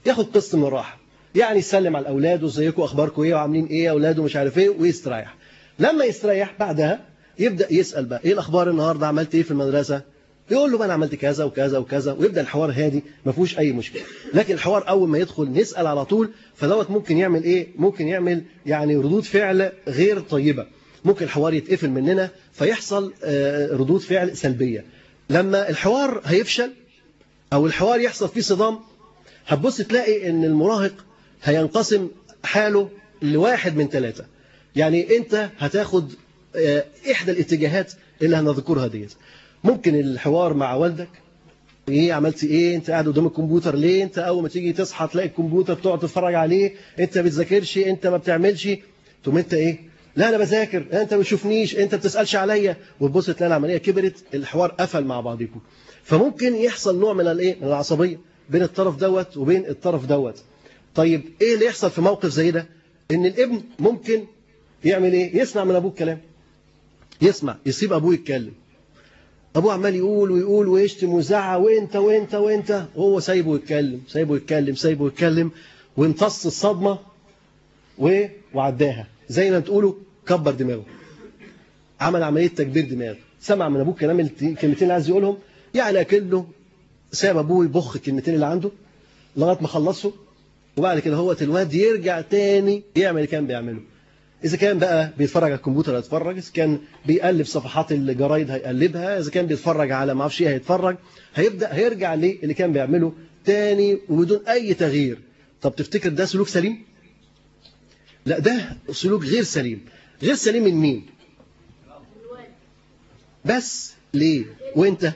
ياخد قسط من الراحة. يعني يسلم على الاولاد وازيكم أخباركم إيه وعاملين إيه يا أولاد ومش عارف إيه ويستريح. لما يستريح بعدها يبدأ يسأل بقى إيه الأخبار النهارده؟ عملت إيه في المدرسة؟ يقول له بقى أنا عملت كذا وكذا وكذا. ويبدأ الحوار هادي ما فيهوش أي مشكلة. لكن الحوار أول ما يدخل نسأل على طول فدوت ممكن يعمل إيه؟ ممكن يعمل يعني ردود فعل غير طيبة. ممكن الحوار يتقفل مننا فيحصل آه، ردود فعل سلبية. لما الحوار هيفشل أو الحوار يحصل فيه صدام هتبص تلاقي إن المراهق هينقسم حاله لواحد من ثلاثة يعني أنت هتاخد آه، إحدى الاتجاهات اللي هنذكرها ديت. ممكن الحوار مع والدك إيه عملت إيه؟ أنت قاعد قدام الكمبيوتر ليه؟ أنت أول ما تيجي تصحى تلاقي الكمبيوتر تقعد تتفرج عليه أنت ما بتذاكرش أنت ما بتعملش. تقوم أنت إيه؟ لا أنا بذاكر أنت ما بتشوفنيش أنت ما بتسألش عليا. وتبص تلاقي العملية كبرت الحوار قفل مع بعضكم فممكن يحصل نوع من الإيه؟ من العصبية بين الطرف دوت وبين الطرف دوت. طيب إيه اللي يحصل في موقف زي ده؟ إن الابن ممكن يعمل إيه؟ يسمع من أبوه الكلام. يسمع يسيب أبوه يتكلم. أبوه عمال يقول ويقول ويشتم ويزعق وإنت وإنت وإنت. وهو سايبه يتكلم سايبه يتكلم سايبه يتكلم وامتص الصدمة وعداها. زي ما تقولوا كبر دماغه. عمل عملية تكبير دماغ سمع من أبوه كلام الكلمتين اللي عايز يقولهم. يعني أكنه ساب أبوه يبخ الكلمتين اللي عنده لغاية ما خلصوا وبعد كده هو الواد يرجع تاني يعمل اللي كان بيعمله. إذا كان بقى بيتفرج على الكمبيوتر هيتفرج. إذا كان بيقلب صفحات الجرايد هيقلبها. إذا كان بيتفرج على ما أعرفش إيه هيتفرج. هيبدأ هيرجع اللي كان بيعمله تاني. وبدون أي تغيير. طب تفتكر ده سلوك سليم؟ لا ده سلوك غير سليم غير سليم من مين؟ بس ليه؟ وانت؟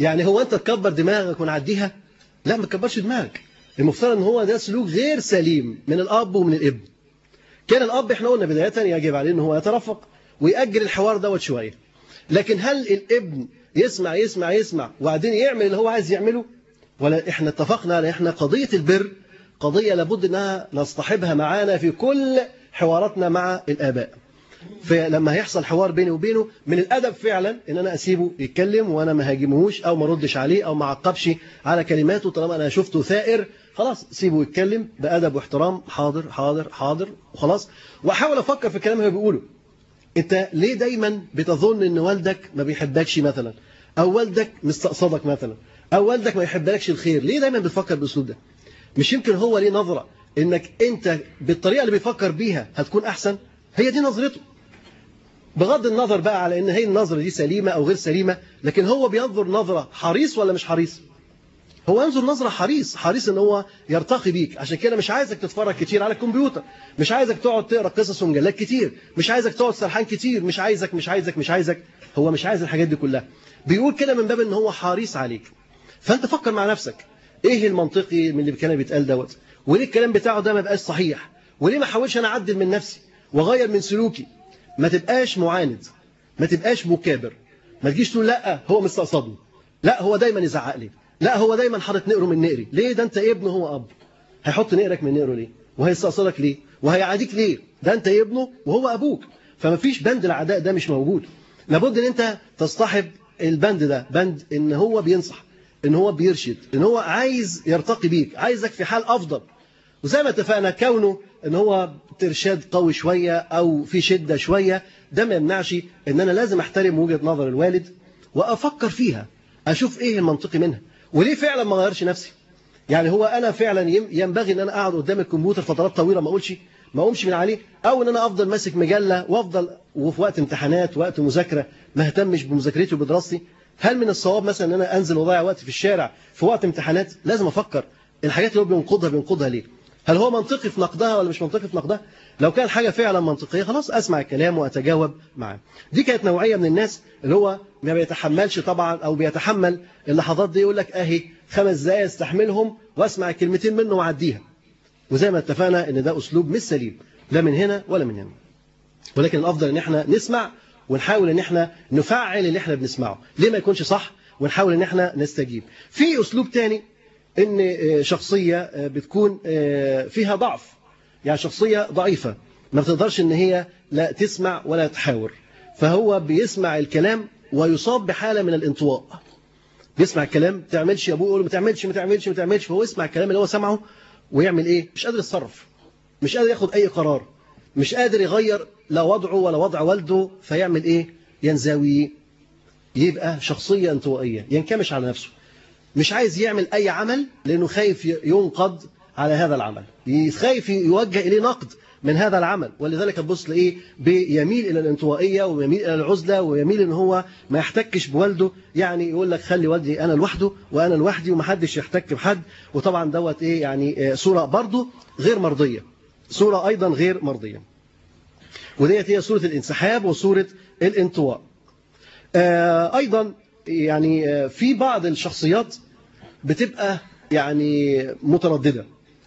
يعني هو انت تكبر دماغك ونعديها؟ لا ما تكبرش دماغك المفترض ان هو ده سلوك غير سليم من الاب ومن الابن كان الاب إحنا قلنا بداية يجب عليه إن هو يترفق ويأجل الحوار دوت شوية لكن هل الابن يسمع يسمع يسمع وبعدين يعمل اللي هو عايز يعمله ولا إحنا اتفقنا على إحنا قضية البر قضية لابد إنها نصطحبها معانا في كل حواراتنا مع الآباء. فلما هيحصل حوار بيني وبينه من الأدب فعلا إن أنا أسيبه يتكلم وأنا ما هاجمهوش أو ما ردش عليه أو ما عقبش على كلماته طالما أنا شفته ثائر خلاص سيبه يتكلم بأدب واحترام حاضر حاضر حاضر وخلاص. وأحاول أفكر في الكلام اللي بيقوله. أنت ليه دايما بتظن إن والدك ما بيحبكش مثلا؟ أو والدك مستقصدك مثلا؟ أو والدك ما يحبلكش الخير؟ ليه دايما بتفكر بالأسلوب ده؟ مش يمكن هو ليه نظرة إنك أنت بالطريقة اللي بيفكر بيها هتكون أحسن؟ هي دي نظرته. بغض النظر بقى على إن هي النظرة دي سليمة أو غير سليمة لكن هو بينظر نظرة حريص ولا مش حريص؟ هو ينظر نظرة حريص حريص إن هو يرتقي بيك. عشان كده مش عايزك تتفرج كتير على الكمبيوتر. مش عايزك تقعد تقرأ قصص ومجلات كتير. مش عايزك تقعد سرحان كتير. مش عايزك مش عايزك مش عايزك. هو مش عايز الحاجات دي كلها. بيقول كده من باب إن هو حريص عليك. فأنت فكر مع نفسك. إيه المنطقي من اللي كان بيتقال دوت؟ وليه الكلام بتاعه ده ما بقاش صحيح؟ وليه ما احاولش أنا أعدل من نفسي وأغير من سلوكي؟ ما تبقاش معاند ما تبقاش مكابر ما تجيش تقول لأ هو مستقصدني. لأ هو دايما يزعق لي. لأ هو دايما حاطط نقره من نقري. ليه؟ ده أنت ابنه هو أب. هيحط نقرك من نقره ليه؟ وهيستقصدك ليه؟ وهيعاديك ليه؟ ده أنت ابنه وهو أبوك. فما فيش بند العداء ده مش موجود. لابد إن أنت تصطحب البند ده بند إن هو بينصح. إن هو بيرشد إن هو عايز يرتقي بيك عايزك في حال أفضل. وزي ما اتفقنا كونه إن هو ترشاد قوي شوية أو في شدة شوية ده ما يمنعش إن أنا لازم أحترم وجهة نظر الوالد وأفكر فيها أشوف إيه المنطقي منها. وليه فعلا ما غيرش نفسي؟ يعني هو أنا فعلا ينبغي إن أنا أقعد قدام الكمبيوتر فترات طويلة ما أقولش ما أقومش من عليه أو إن أنا أفضل ماسك مجلة وأفضل وفي وقت امتحانات وقت مذاكرة ما اهتمش بمذاكرتي وبدراستي. هل من الصواب مثلا إن أنا أنزل وأضيع وقت في الشارع في وقت امتحانات؟ لازم أفكر الحاجات اللي هو بينقضها بينقضها ليه؟ هل هو منطقي في نقدها ولا مش منطقي في نقدها؟ لو كان حاجة فعلا منطقية خلاص أسمع الكلام وأتجاوب معاه. دي كانت نوعية من الناس اللي هو ما بيتحملش طبعا أو بيتحمل اللحظات دي يقول لك أهي خمس دقايق أستحملهم وأسمع الكلمتين منه وأعديها. وزي ما اتفقنا إن ده أسلوب مش سليم لا من هنا ولا من هنا. ولكن الأفضل إن إحنا نسمع ونحاول إن إحنا نفعل اللي إحنا بنسمعه. ليه ما يكونش صح؟ ونحاول إن إحنا نستجيب. في أسلوب تاني إن شخصية بتكون فيها ضعف. يعني شخصية ضعيفة. ما بتقدرش إن هي لا تسمع ولا تحاور. فهو بيسمع الكلام ويصاب بحالة من الانطواء. بيسمع الكلام تعملش يا أبوه يقول ما تعملش ما تعملش ما تعملش فهو يسمع الكلام اللي هو سمعه ويعمل إيه؟ مش قادر يتصرف. مش قادر ياخد أي قرار. مش قادر يغير لا وضعه ولا وضع والده فيعمل إيه؟ ينزوي يبقى شخصية انطوائية ينكمش على نفسه. مش عايز يعمل أي عمل لأنه خايف ينقض على هذا العمل. خايف يوجه إليه نقد من هذا العمل. ولذلك تبص لإيه؟ بيميل إلى الانطوائية ويميل إلى العزلة ويميل إن هو ما يحتكش بوالده. يعني يقول لك خلي والدي أنا لوحده وأنا لوحدي ومحدش يحتك بحد. وطبعا دوت إيه؟ يعني صورة برضه غير مرضية. صورة أيضا غير مرضية. وديت هي صورة الانسحاب وصورة الانطواء. أيضا يعني في بعض الشخصيات بتبقى يعني مترددة.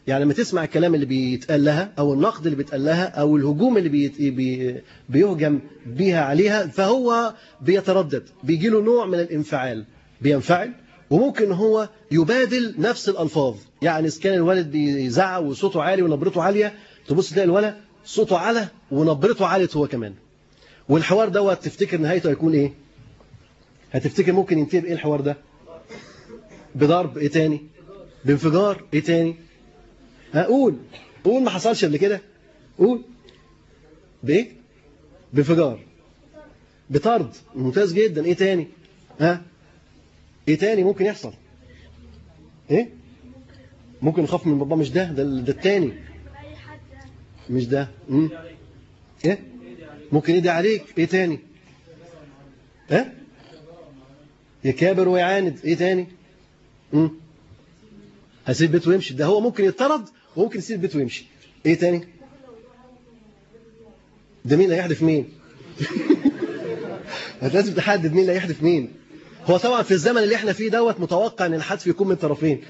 يعني لما تسمع الكلام اللي بيتقال لها أو النقد اللي بيتقال لها أو الهجوم اللي بي بيهجم بيها عليها فهو بيتردد. بيجي له نوع من الانفعال. بينفعل وممكن هو يبادل نفس الألفاظ. يعني إذا كان الولد بيزعق وصوته عالي ونبرته عالية تبص تلاقي الولد صوته عالي ونبرته عالية هو كمان. والحوار دوت تفتكر نهايته هيكون إيه؟ هتفتكر ممكن ينتهي بإيه الحوار ده؟ بضرب إيه تاني؟ بانفجار إيه تاني؟ هقول قول. ما حصلش قبل كده. قول. بإيه؟ بانفجار. بطرد. ممتاز جدا. إيه تاني؟ ها؟ إيه تاني ممكن يحصل؟ إيه؟ ممكن نخاف من بابا مش ده؟ ده, ده التاني. مش ده. مم. إيه؟ ممكن يدي عليك. إيه تاني؟ إيه؟ يكابر ويعاند. إيه تاني؟ مم. هيسيب بيته ويمشي. ده هو ممكن يطرد وممكن يسيب بيته ويمشي. إيه تاني؟ ده مين هيحدف مين؟ لازم تحدد مين اللي هيحدف مين. هو طبعا في الزمن اللي إحنا فيه دوت متوقع إن الحدف يكون من طرفين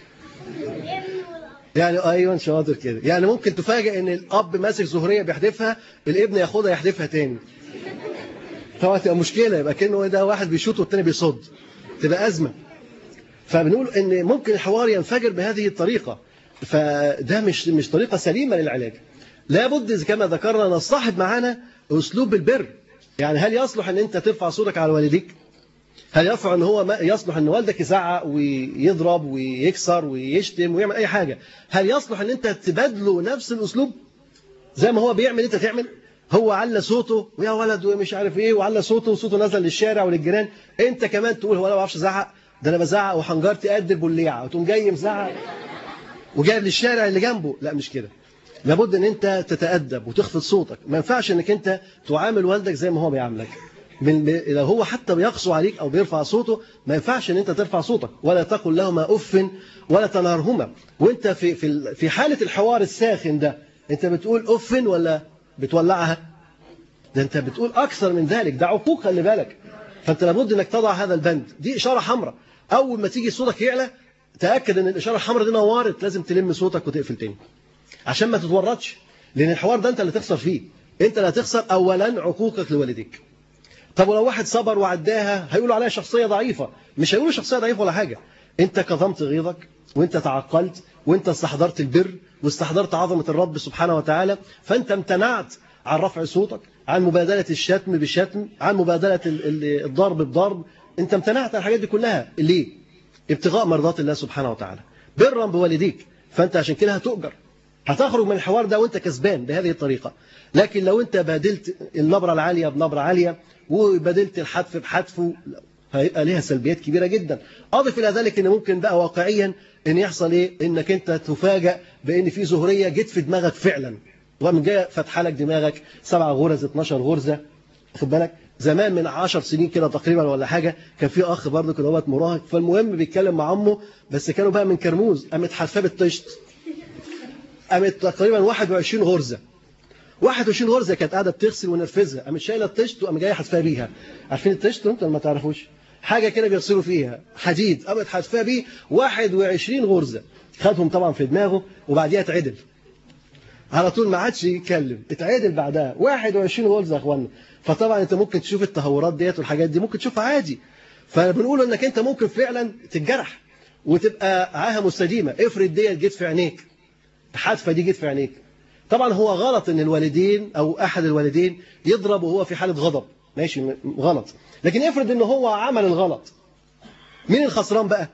يعني أيوه شاطر كده. يعني ممكن تفاجئ إن الأب ماسك زهرية بيحدفها الابن ياخدها يحدفها تاني. طبعا تبقى مشكلة يبقى كأنه ده واحد بيشوط والتاني بيصد. تبقى أزمة. فبنقول إن ممكن الحوار ينفجر بهذه الطريقة. فده مش مش طريقة سليمة للعلاج. لابد كما ذكرنا نصاحب معانا أسلوب البر. يعني هل يصلح إن أنت ترفع صوتك على والديك؟ هل يصلح إن هو يصلح إن والدك يزعق ويضرب ويكسر ويشتم ويعمل أي حاجة؟ هل يصلح إن أنت تبادله نفس الأسلوب زي ما هو بيعمل أنت تعمل؟ هو على صوته ويا ولد ومش عارف إيه وعلى صوته وصوته نزل للشارع وللجيران أنت كمان تقول هو أنا ما بعرفش أزعق؟ ده أنا بزعق وحنجرتي قد البليعة وتقوم جاي مزعق وجايب للشارع اللي جنبه. لا مش كده. لابد إن أنت تتأدب وتخفض صوتك. ما ينفعش إنك أنت تعامل والدك زي ما هو بيعاملك. من لو هو حتى بيقسو عليك أو بيرفع صوته ما ينفعش إن أنت ترفع صوتك. ولا تقل لهما أف ولا تنهرهما. وأنت في في في حالة الحوار الساخن ده أنت بتقول أف ولا بتولعها؟ ده أنت بتقول أكثر من ذلك. ده عقوق خلي بالك. فأنت لابد إنك تضع هذا البند. دي إشارة حمراء. أول ما تيجي صوتك يعلى تأكد إن الإشارة الحمراء دي نورت لازم تلم صوتك وتقفل تاني. عشان ما تتورطش. لأن الحوار ده أنت اللي تخسر فيه. أنت اللي هتخسر اولا عقوقك لوالديك. طب ولو واحد صبر وعداها هيقولوا عليها شخصية ضعيفة. مش هيقولوا شخصية ضعيفة ولا حاجة. انت كظمت غيظك وانت تعقلت وانت استحضرت البر واستحضرت عظمة الرب سبحانه وتعالى فانت امتنعت عن رفع صوتك عن مبادلة الشتم بالشتم عن مبادلة الضرب بضرب. انت امتنعت عن الحاجات دي كلها. ليه؟ ابتغاء مرضات الله سبحانه وتعالى. برا بوالديك. فانت عشان كده هتؤجر. هتخرج من الحوار ده وانت كسبان بهذه الطريقة. لكن لو انت بادلت النبرة العالية بنبرة عالية وبادلت الحتف بحتفه هيبقى ليها سلبيات كبيرة جدا. أضف إلى ذلك أن ممكن بقى واقعيا أن يحصل إيه؟ أنك أنت تفاجأ بأن في زهرية جت في دماغك فعلا. ومن جاية فتح لك دماغك سبع غرز 12 غرزة. خد بالك زمان من 10 سنين كده تقريبا ولا حاجة كان في أخ برضه كده هو مراهق. فالمهم بيتكلم مع أمه بس كانوا بقى من كرموز. قامت حرفاه بالطشت قامت تقريبا 21 غرزة. 21 غرزة كانت قاعدة بتغسل ونرفزها قامت شايلة الطشت وقام جاية حذفها بيها. عارفين الطشت؟ أنتوا ما تعرفوش. حاجة كده بيغسلوا فيها. حديد قامت حذفها بيه 21 غرزة. خدهم طبعا في دماغه وبعديها اتعدل. على طول ما عادش يتكلم. اتعدل بعدها. 21 غرزة يا اخوانا. فطبعا انت ممكن تشوف التهورات ديت والحاجات دي ممكن تشوفها عادي. فبنقول انك انت ممكن فعلا تتجرح وتبقى عاهة مستديمة. افرض ديت جت في عينيك. الحادثه دي جت في عينيك. طبعا هو غلط إن الوالدين أو أحد الوالدين يضرب وهو في حالة غضب. ماشي غلط. لكن افرض ان هو عمل الغلط. مين الخسران بقى؟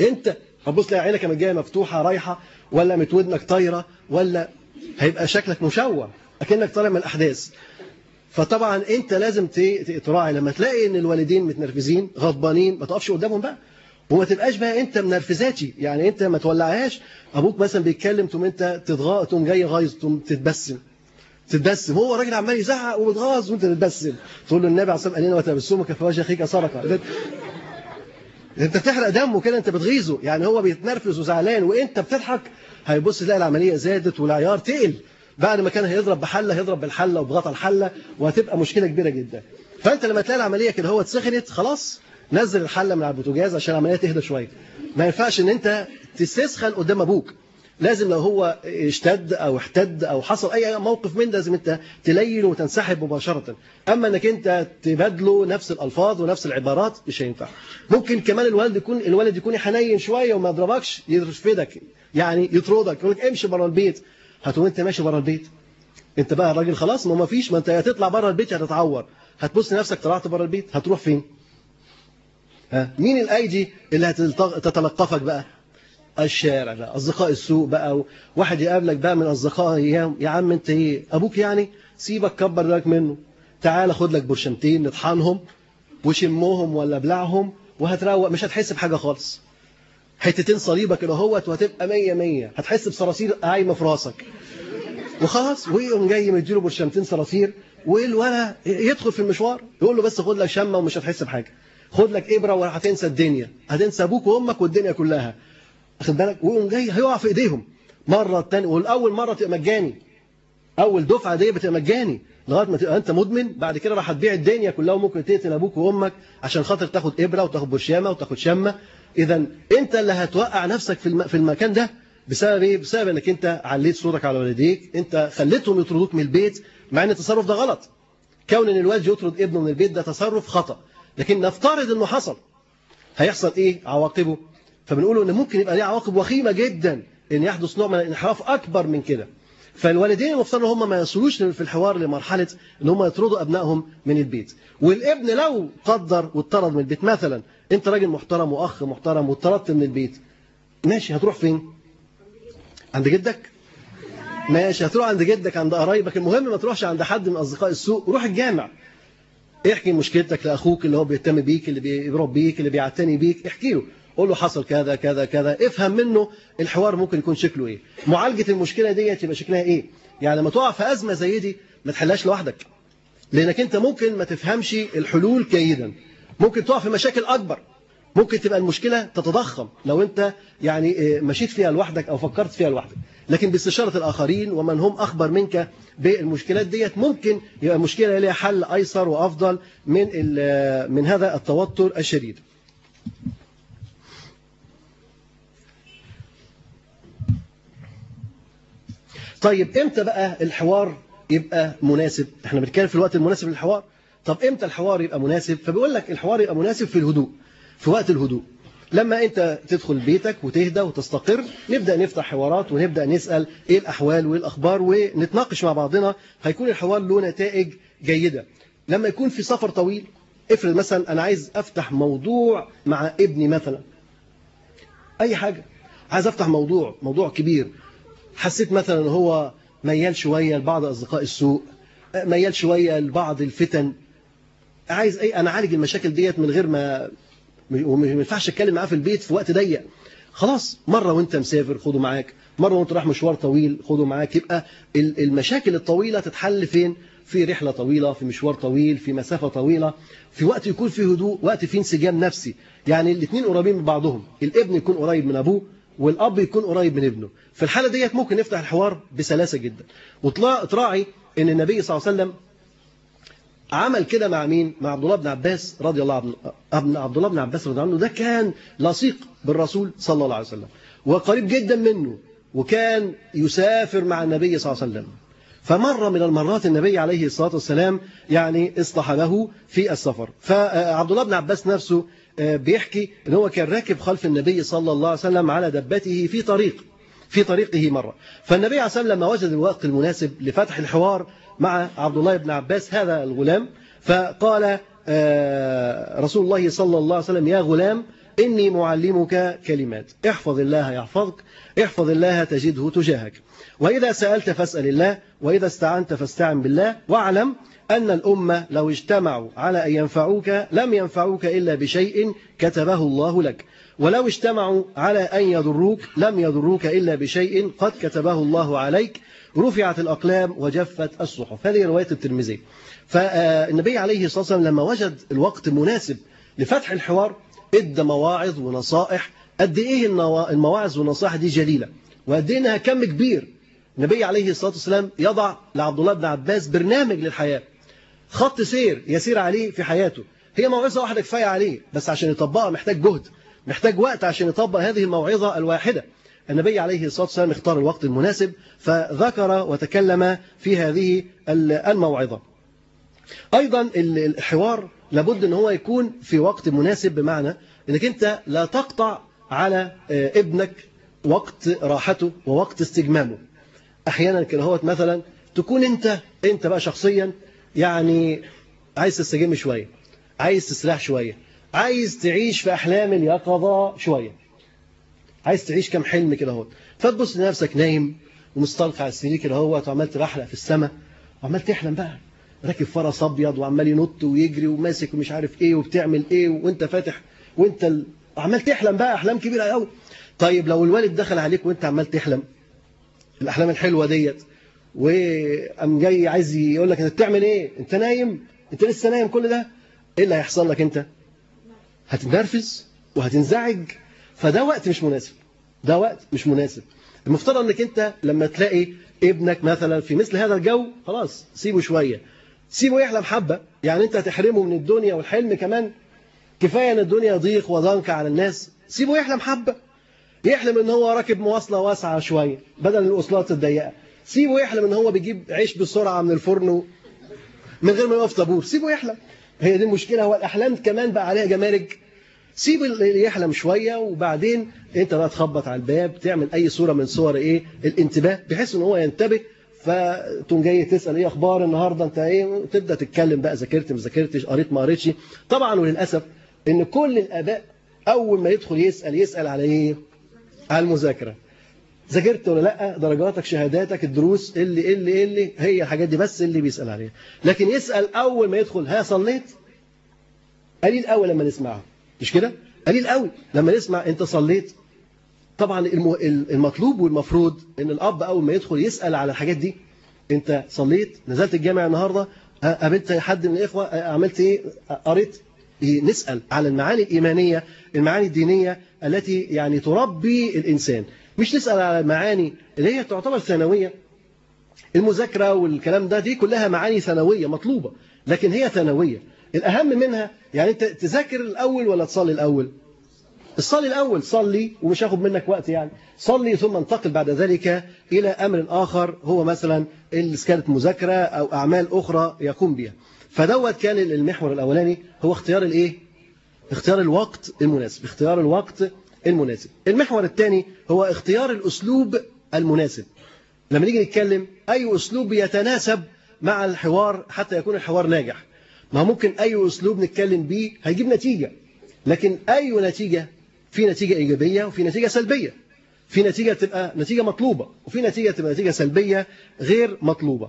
أنت. هتبص تلاقي عينك جاية مفتوحة رايحة ولا متودنك طايرة ولا هيبقى شكلك مشوه أكنك طالع من الأحداث. فطبعا أنت لازم تراعي. لما تلاقي إن الوالدين متنرفزين غضبانين ما تقفش قدامهم بقى. وما تبقاش بقى انت منرفزاتي. يعني انت ما تولعهاش. أبوك مثلا بيتكلم تقوم انت تتغاء تقوم جاي غايظ تقوم تتبسم. تتبسم. هو راجل عمال يزعق وبتغاظ وانت تتبسم تقول له النبي عليه الصلاة والسلام وتبسمك في وجه أخيك صدقة انت بتحرق دمه كده انت بتغيظه. يعني هو بيتنرفز وزعلان وانت بتضحك. هيبص تلاقي العملية زادت والعيار تقل. بعد ما كان هيضرب بحلة هيضرب بالحلة وبغطا الحلة وهتبقى مشكلة كبيرة جدا. فأنت لما تلاقي العملية كده هو اتسخنت خلاص. نزل الحلة من على البوتاجاز عشان العملية تهدى شوية. ما ينفعش إن أنت تستسخن قدام أبوك. لازم لو هو اشتد أو احتد أو حصل أي موقف من ده لازم أنت تلين وتنسحب مباشرة. أما إنك أنت تبادله نفس الألفاظ ونفس العبارات مش هينفع. ممكن كمان الولد يكون الولد يكون حنين شوية وما يضربكش يرفدك يعني يطردك يقول لك امشي بره البيت. هتقوم أنت ماشي بره البيت. أنت بقى الراجل خلاص ما فيش ما أنت هتطلع بره البيت هتتعور. هتبص نفسك طلعت بره البيت هتروح فين؟ مين الايدي اللي هتتلقفك بقى؟ الشارع بقى أصدقاء السوق بقى واحد يقابلك بقى من أيام يا عم أنت إيه؟ أبوك يعني؟ سيبك كبر بالك منه. تعال خد لك برشمتين نطحنهم وشمهم ولا بلعهم وهتروق. مش هتحس بحاجة خالص. حتتين صليبك كده اهوت وهتبقى مية مية. هتحس بصراصير عايمه في راسك. وخلاص ويقوم جاي مديله برشامتين صراصير والولا يدخل في المشوار يقول له بس خد لك شمة ومش هتحس بحاجة. خد لك إبرة وهتنسى الدنيا. هتنسى أبوك وأمك والدنيا كلها. واخد بالك؟ ويقوم جاي هيقع في إيديهم. مرة الثانية والأول مرة تبقى مجاني. أول دفعة دي بتبقى مجاني. لغاية ما تبقى أنت مدمن بعد كده راح تبيع الدنيا كلها وممكن تقتل أبوك وأمك عشان خاطر تاخد إبرة وتاخد برشامة وتاخد شمة. اذا أنت اللي هتوقع نفسك في في المكان ده. بسبب إيه؟ بسبب إنك أنت عليت صوتك على والديك. أنت خليتهم يطردوك من البيت مع إن التصرف ده غلط. كون إن الوالد يطرد ابنه من البيت ده تصرف خطأ. لكن نفترض إنه حصل. هيحصل إيه؟ عواقبه. فبنقول إن ممكن يبقى ليه عواقب وخيمة جدا إن يحدث نوع من الانحراف أكبر من كده. فالوالدين المفترض ان هم ما يصلوش في الحوار لمرحلة إن هم يطردوا أبنائهم من البيت. والابن لو قدر واتطرد من البيت مثلا أنت راجل محترم وأخ محترم واتطردت من البيت ماشي هتروح فين؟ عند جدك؟ ماشي هتروح عند جدك عند قرايبك. المهم ما تروحش عند حد من أصدقاء السوق روح الجامع. احكي مشكلتك لأخوك اللي هو بيهتم بيك اللي بيربيك اللي بيعتني بيك احكي له. قول له حصل كذا كذا كذا. افهم منه الحوار ممكن يكون شكله إيه. معالجة المشكلة ديت يبقى شكلها إيه. يعني لما تقع في أزمة زي دي ما تحلهاش لوحدك. لأنك أنت ممكن ما تفهمش الحلول جيدا ممكن تقع في مشاكل أكبر. ممكن تبقى المشكلة تتضخم لو أنت يعني مشيت فيها لوحدك أو فكرت فيها لوحدك. لكن باستشارة الآخرين ومن هم أخبر منك بالمشكلات ديت ممكن يبقى المشكلة ليها حل أيسر وأفضل من من هذا التوتر الشديد. طيب إمتى بقى الحوار يبقى مناسب؟ إحنا بنتكلم في الوقت المناسب للحوار. طب إمتى الحوار يبقى مناسب؟ فبيقول لك الحوار يبقى مناسب في الهدوء في وقت الهدوء. لما انت تدخل بيتك وتهدى وتستقر نبدأ نفتح حوارات ونبدأ نسأل إيه الأحوال وايه الأخبار ونتناقش مع بعضنا. هيكون الحوار له نتائج جيدة. لما يكون في سفر طويل افرض مثلا أنا عايز أفتح موضوع مع ابني مثلا. أي حاجة. عايز أفتح موضوع موضوع كبير. حسيت مثلا هو ميال شوية لبعض أصدقاء السوء ميال شوية لبعض الفتن. عايز إيه أنا اعالج المشاكل ديت من غير ما وما ينفعش اتكلم معاه في البيت في وقت ضيق. خلاص مرة وانت مسافر خده معاك. مرة وانت رايح مشوار طويل خده معاك. يبقى المشاكل الطويلة تتحل فين؟ في رحلة طويلة في مشوار طويل في مسافة طويلة في وقت يكون فيه هدوء وقت فيه انسجام نفسي. يعني الاثنين قريبين من بعضهم. الابن يكون قريب من أبوه والأب يكون قريب من ابنه. في الحالة ديت ممكن نفتح الحوار بسلاسة جدا. وتراعي إن النبي صلى الله عليه وسلم عمل كده مع مين؟ مع عبد الله بن عباس رضي الله عنه. ابن عبد الله بن عباس رضي الله عنه. ده كان لصيق بالرسول صلى الله عليه وسلم. وقريب جدا منه. وكان يسافر مع النبي صلى الله عليه وسلم. فمرة من المرات النبي عليه الصلاة والسلام يعني اصطحبه في السفر. فعبد الله بن عباس نفسه بيحكي إن هو كان راكب خلف النبي صلى الله عليه وسلم على دبته في طريق في طريقه مرة. فالنبي عليه الصلاة والسلام لما وجد الوقت المناسب لفتح الحوار مع عبد الله بن عباس هذا الغلام. فقال رسول الله صلى الله عليه وسلم يا غلام إني معلمك كلمات. احفظ الله يحفظك احفظ الله تجده تجاهك. وإذا سألت فاسأل الله وإذا استعنت فاستعن بالله. واعلم أن الأمة لو اجتمعوا على أن ينفعوك لم ينفعوك إلا بشيء كتبه الله لك. ولو اجتمعوا على أن يضروك لم يضروك إلا بشيء قد كتبه الله عليك. رفعت الأقلام وجفت الصحف. هذه رواية الترمذي. فالنبي عليه الصلاة والسلام لما وجد الوقت مناسب لفتح الحوار ادى مواعظ ونصائح. قد إيه المواعظ والنصائح دي جليلة؟ وقد إيه إنها كم كبير؟ النبي عليه الصلاة والسلام يضع لعبد الله بن عباس برنامج للحياة. خط سير يسير عليه في حياته. هي موعظة واحدة كفاية عليه بس عشان يطبقها محتاج جهد محتاج وقت عشان يطبق هذه الموعظة الواحدة. النبي عليه الصلاة والسلام اختار الوقت المناسب فذكر وتكلم في هذه الموعظة. أيضا الحوار لابد أن هو يكون في وقت مناسب بمعنى أنك أنت لا تقطع على ابنك وقت راحته ووقت استجمامه. أحيانا كده هو مثلا تكون أنت أنت بقى شخصيا يعني عايز تستجم شوية عايز تسرح شوية عايز تعيش في أحلام اليقظة شوية. عايز تعيش كم حلم كده اهوت. فتبص لنفسك نايم ومستلقى على السرير كده اهوت وعمال ترحلق في السماء وعمال تحلم بقى. راكب فرس أبيض وعمال ينط ويجري وماسك ومش عارف إيه وبتعمل إيه وأنت فاتح وأنت ال... عمال تحلم بقى أحلام كبيرة قوي طيب لو الوالد دخل عليك وأنت عمال تحلم الأحلام الحلوة ديت وقام جاي عايز يقول لك أنت بتعمل إيه؟ أنت نايم؟ أنت لسه نايم؟ كل ده؟ إيه اللي هيحصل لك أنت؟ هتنرفز وهتنزعج. فده وقت مش مناسب. ده وقت مش مناسب. المفترض انك انت لما تلاقي ابنك مثلا في مثل هذا الجو خلاص سيبه شوية. سيبه يحلم حبة. يعني انت هتحرمه من الدنيا والحلم كمان. كفاية ان الدنيا ضيق وضنك على الناس. سيبه يحلم حبة. يحلم ان هو راكب مواصلة واسعة شوية بدل الأوصلات الضيقة. سيبه يحلم ان هو بيجيب عيش بسرعة من الفرن من غير ما يقف طابور. سيبه يحلم. هي دي المشكلة. هو الأحلام كمان بقى عليها جمارك. سيب اللي يحلم شوية وبعدين انت بقى تخبط على الباب تعمل أي صورة من صور إيه الانتباه بحيث إن هو ينتبه. فتقوم جاي تسأل إيه أخبار النهارده؟ أنت إيه؟ تبدا تتكلم بقى ذاكرت ما ذاكرتش قريت ما قريتش. طبعا وللأسف إن كل الآباء أول ما يدخل يسأل يسأل على إيه؟ على المذاكرة. ذاكرت ولا لأ؟ درجاتك شهاداتك الدروس اللي اللي اللي هي الحاجات دي بس اللي بيسأل عليها. لكن يسأل أول ما يدخل ها صليت؟ قليل قوي لما نسمعها. مش كده؟ قليل قوي لما نسمع انت صليت. طبعا المطلوب والمفروض إن الأب أول ما يدخل يسأل على الحاجات دي أنت صليت نزلت الجامع النهارده قابلت حد من الإخوة عملت إيه؟ قريت. إيه؟ نسأل على المعاني الإيمانية المعاني الدينية التي يعني تربي الإنسان. مش نسال على المعاني اللي هي تعتبر ثانوية. المذاكرة والكلام ده دي كلها معاني ثانوية مطلوبة لكن هي ثانوية. الأهم منها يعني أنت تذاكر الأول ولا تصلي الأول؟ الصلي الأول صلي ومش هاخد منك وقت يعني. صلي ثم انتقل بعد ذلك إلى أمر آخر هو مثلا كانت مذاكرة أو أعمال أخرى يقوم بها. فدوت كان المحور الأولاني هو اختيار الإيه؟ اختيار الوقت المناسب اختيار الوقت المناسب. المحور الثاني هو اختيار الأسلوب المناسب. لما نيجي نتكلم أي أسلوب يتناسب مع الحوار حتى يكون الحوار ناجح. ما ممكن أي أسلوب نتكلم بيه هيجيب نتيجة. لكن أي نتيجة؟ في نتيجة إيجابية وفي نتيجة سلبية. في نتيجة تبقى نتيجة مطلوبة وفي نتيجة تبقى نتيجة سلبية غير مطلوبة.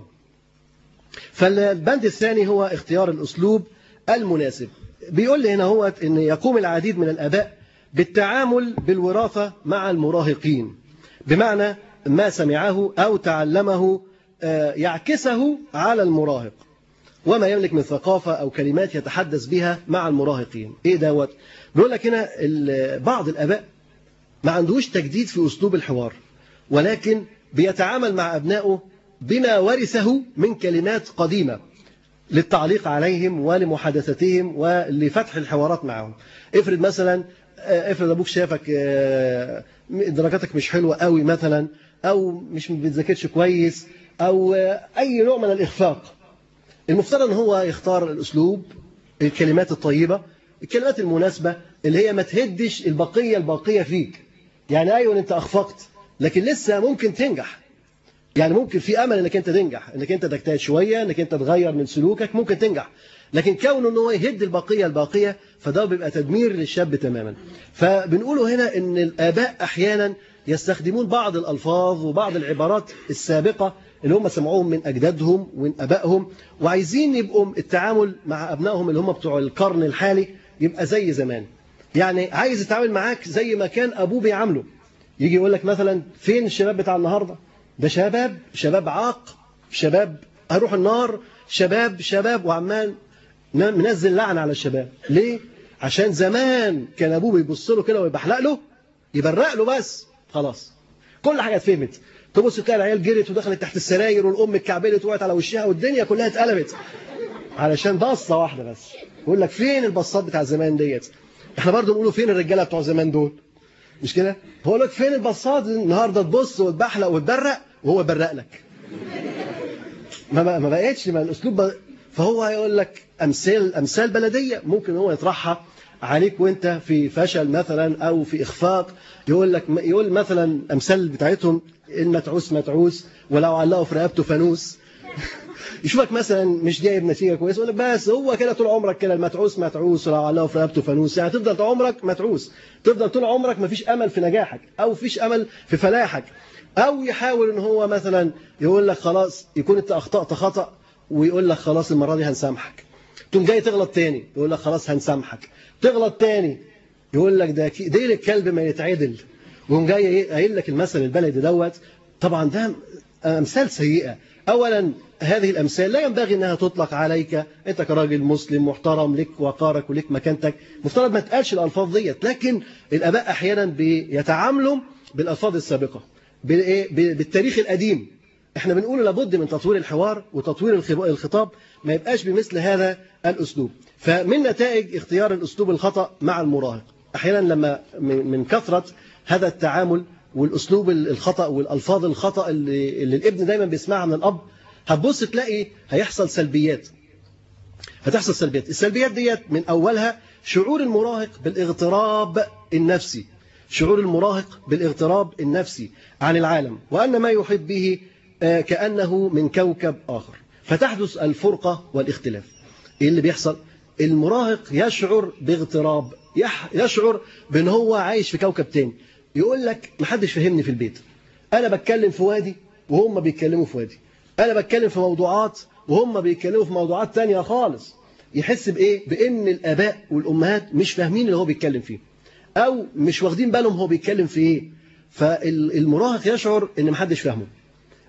فالبند الثاني هو اختيار الأسلوب المناسب. بيقول لي هنا هو أن يقوم العديد من الآباء بالتعامل بالوراثة مع المراهقين. بمعنى ما سمعه أو تعلمه يعكسه على المراهق. وما يملك من ثقافة أو كلمات يتحدث بها مع المراهقين. إيه دوت؟ بيقول لك هنا بعض الآباء ما عندوش تجديد في أسلوب الحوار ولكن بيتعامل مع أبنائه بما ورثه من كلمات قديمة للتعليق عليهم ولمحادثتهم ولفتح الحوارات معهم. افرض مثلا افرض أبوك شافك درجاتك مش حلوة قوي مثلا أو مش بتذاكرش كويس أو أي نوع من الإخفاق. المفترض ان هو يختار الأسلوب الكلمات الطيبة الكلمات المناسبة اللي هي ما تهدش البقية الباقية فيك. يعني أيوة أنت أخفقت لكن لسه ممكن تنجح. يعني ممكن في أمل أنك أنت تنجح أنك أنت تجتهد شوية أنك أنت تغير من سلوكك ممكن تنجح. لكن كونه أنه يهد البقية الباقية فده بيبقى تدمير للشاب تماما. فبنقوله هنا أن الآباء أحيانا يستخدمون بعض الألفاظ وبعض العبارات السابقة اللي هم سمعوهم من أجدادهم ومن أبائهم وعايزين يبقوا التعامل مع أبنائهم اللي هم بتوع القرن الحالي يبقى زي زمان. يعني عايز يتعامل معاك زي ما كان أبوه بيعامله. يجي يقول لك مثلا فين الشباب بتاع النهاردة؟ ده شباب شباب عاق شباب هروح النار شباب شباب وعمال منزل لعنة على الشباب. ليه؟ عشان زمان كان أبوه بيبص له كده ويبحلق له يبرق له بس خلاص. كل حاجة اتفهمت. تبص تلاقي العيال جرت ودخلت تحت السراير والأم اتكعبلت وقعت على وشها والدنيا كلها اتقلبت. علشان بصه واحدة بس. يقول لك فين البصات بتاع زمان ديت؟ إحنا برضو نقولوا فين الرجالة بتوع زمان دول؟ مش كده؟ هو لك فين البصات النهارده تبص وتبحلق وتبرق وهو يبرق لك. ما ما بقتش ما الأسلوب ب... فهو هيقول لك امثال أمثال بلدية ممكن هو يطرحها عليك وأنت في فشل مثلا أو في إخفاق. يقول لك يقول مثلا أمثال بتاعتهم المتعوس متعوس ولو علقوا في رقبته فانوس. يشوفك مثلا مش جايب نتيجة كويسة يقول لك بس هو كده طول عمرك كده المتعوس متعوس ولو علقوا في رقبته فانوس. يعني تفضل طول عمرك متعوس تفضل طول عمرك مفيش أمل في نجاحك أو مفيش أمل في فلاحك. أو يحاول إن هو مثلا يقول لك خلاص يكون أنت أخطأت خطأ ويقول لك خلاص المرة دي هنسامحك. تقوم جاي تغلط تاني يقول لك خلاص هنسامحك. تغلط تاني يقول لك ده ديل الكلب ما يتعدل. ويقوم جاي قايل لك المثل البلدي دوت. طبعا ده أمثال سيئة. أولا هذه الأمثال لا ينبغي أنها تطلق عليك. أنت كراجل مسلم محترم لك وقارك ولك مكانتك. مفترض ما تقالش الألفاظ ديت لكن الآباء أحيانا بيتعاملوا بالألفاظ السابقة بالتاريخ القديم. إحنا بنقول لابد من تطوير الحوار وتطوير الخطاب ما يبقاش بمثل هذا الأسلوب. فمن نتائج اختيار الأسلوب الخطأ مع المراهق. أحيانا لما من كثرة هذا التعامل والأسلوب الخطأ والألفاظ الخطأ اللي, اللي الابن دايما بيسمعها من الأب هتبص تلاقي هيحصل سلبيات. هتحصل سلبيات. السلبيات ديت من أولها شعور المراهق بالاغتراب النفسي. شعور المراهق بالاغتراب النفسي عن العالم وأن ما يحيط به كأنه من كوكب آخر. فتحدث الفرقة والاختلاف. إيه اللي بيحصل؟ المراهق يشعر باغتراب يشعر بأن هو عايش في كوكب تاني. يقول لك محدش فهمني في البيت. أنا بتكلم في وادي وهم بيتكلموا في وادي. أنا بتكلم في موضوعات وهم بيتكلموا في موضوعات تانية خالص. يحس بإيه؟ بإن الآباء والأمهات مش فاهمين اللي هو بيتكلم فيه. أو مش واخدين بالهم هو بيتكلم في إيه. فالمراهق يشعر إن محدش فاهمه.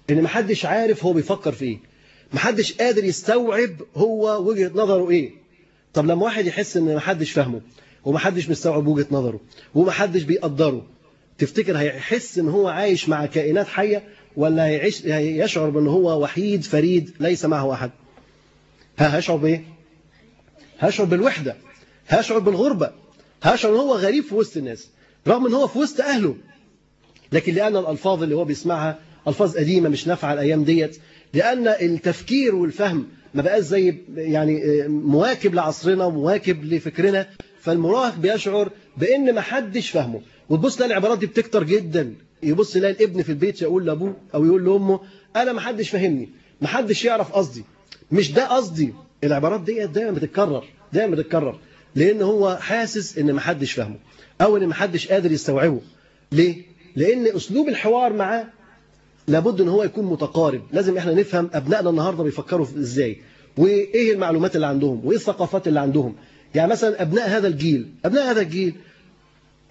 إن محدش عارف هو بيفكر في إيه. محدش قادر يستوعب هو وجهة نظره إيه. طب لما واحد يحس إن محدش فاهمه ومحدش مستوعب وجهة نظره ومحدش بيقدره تفتكر هيحس إن هو عايش مع كائنات حية ولا هيعيش يشعر بإن هو وحيد فريد ليس معه أحد؟ ها هيشعر بإيه؟ هيشعر بالوحدة هيشعر بالغربة هيشعر إن هو غريب في وسط الناس رغم إن هو في وسط أهله. لكن لأن الألفاظ اللي هو بيسمعها ألفاظ قديمة مش نافعة الأيام ديت لأن التفكير والفهم ما بقاش زي يعني مواكب لعصرنا ومواكب لفكرنا فالمراهق بيشعر بأن ما حدش فهمه. وتبص تلاقي العبارات دي بتكتر جدا. يبص يلاقي الابن في البيت يقول لأبوه أو يقول لأمه أنا ما حدش فاهمني ما حدش يعرف قصدي. مش ده قصدي. العبارات دي دايما بتتكرر دايما بتتكرر لأن هو حاسس إن ما حدش فاهمه أو إن ما حدش قادر يستوعبه. ليه؟ لأن أسلوب الحوار معاه لابد إن هو يكون متقارب. لازم إحنا نفهم أبنائنا النهارده بيفكروا إزاي وإيه المعلومات اللي عندهم وإيه الثقافات اللي عندهم. يعني مثلا أبناء هذا الجيل أبناء هذا الجيل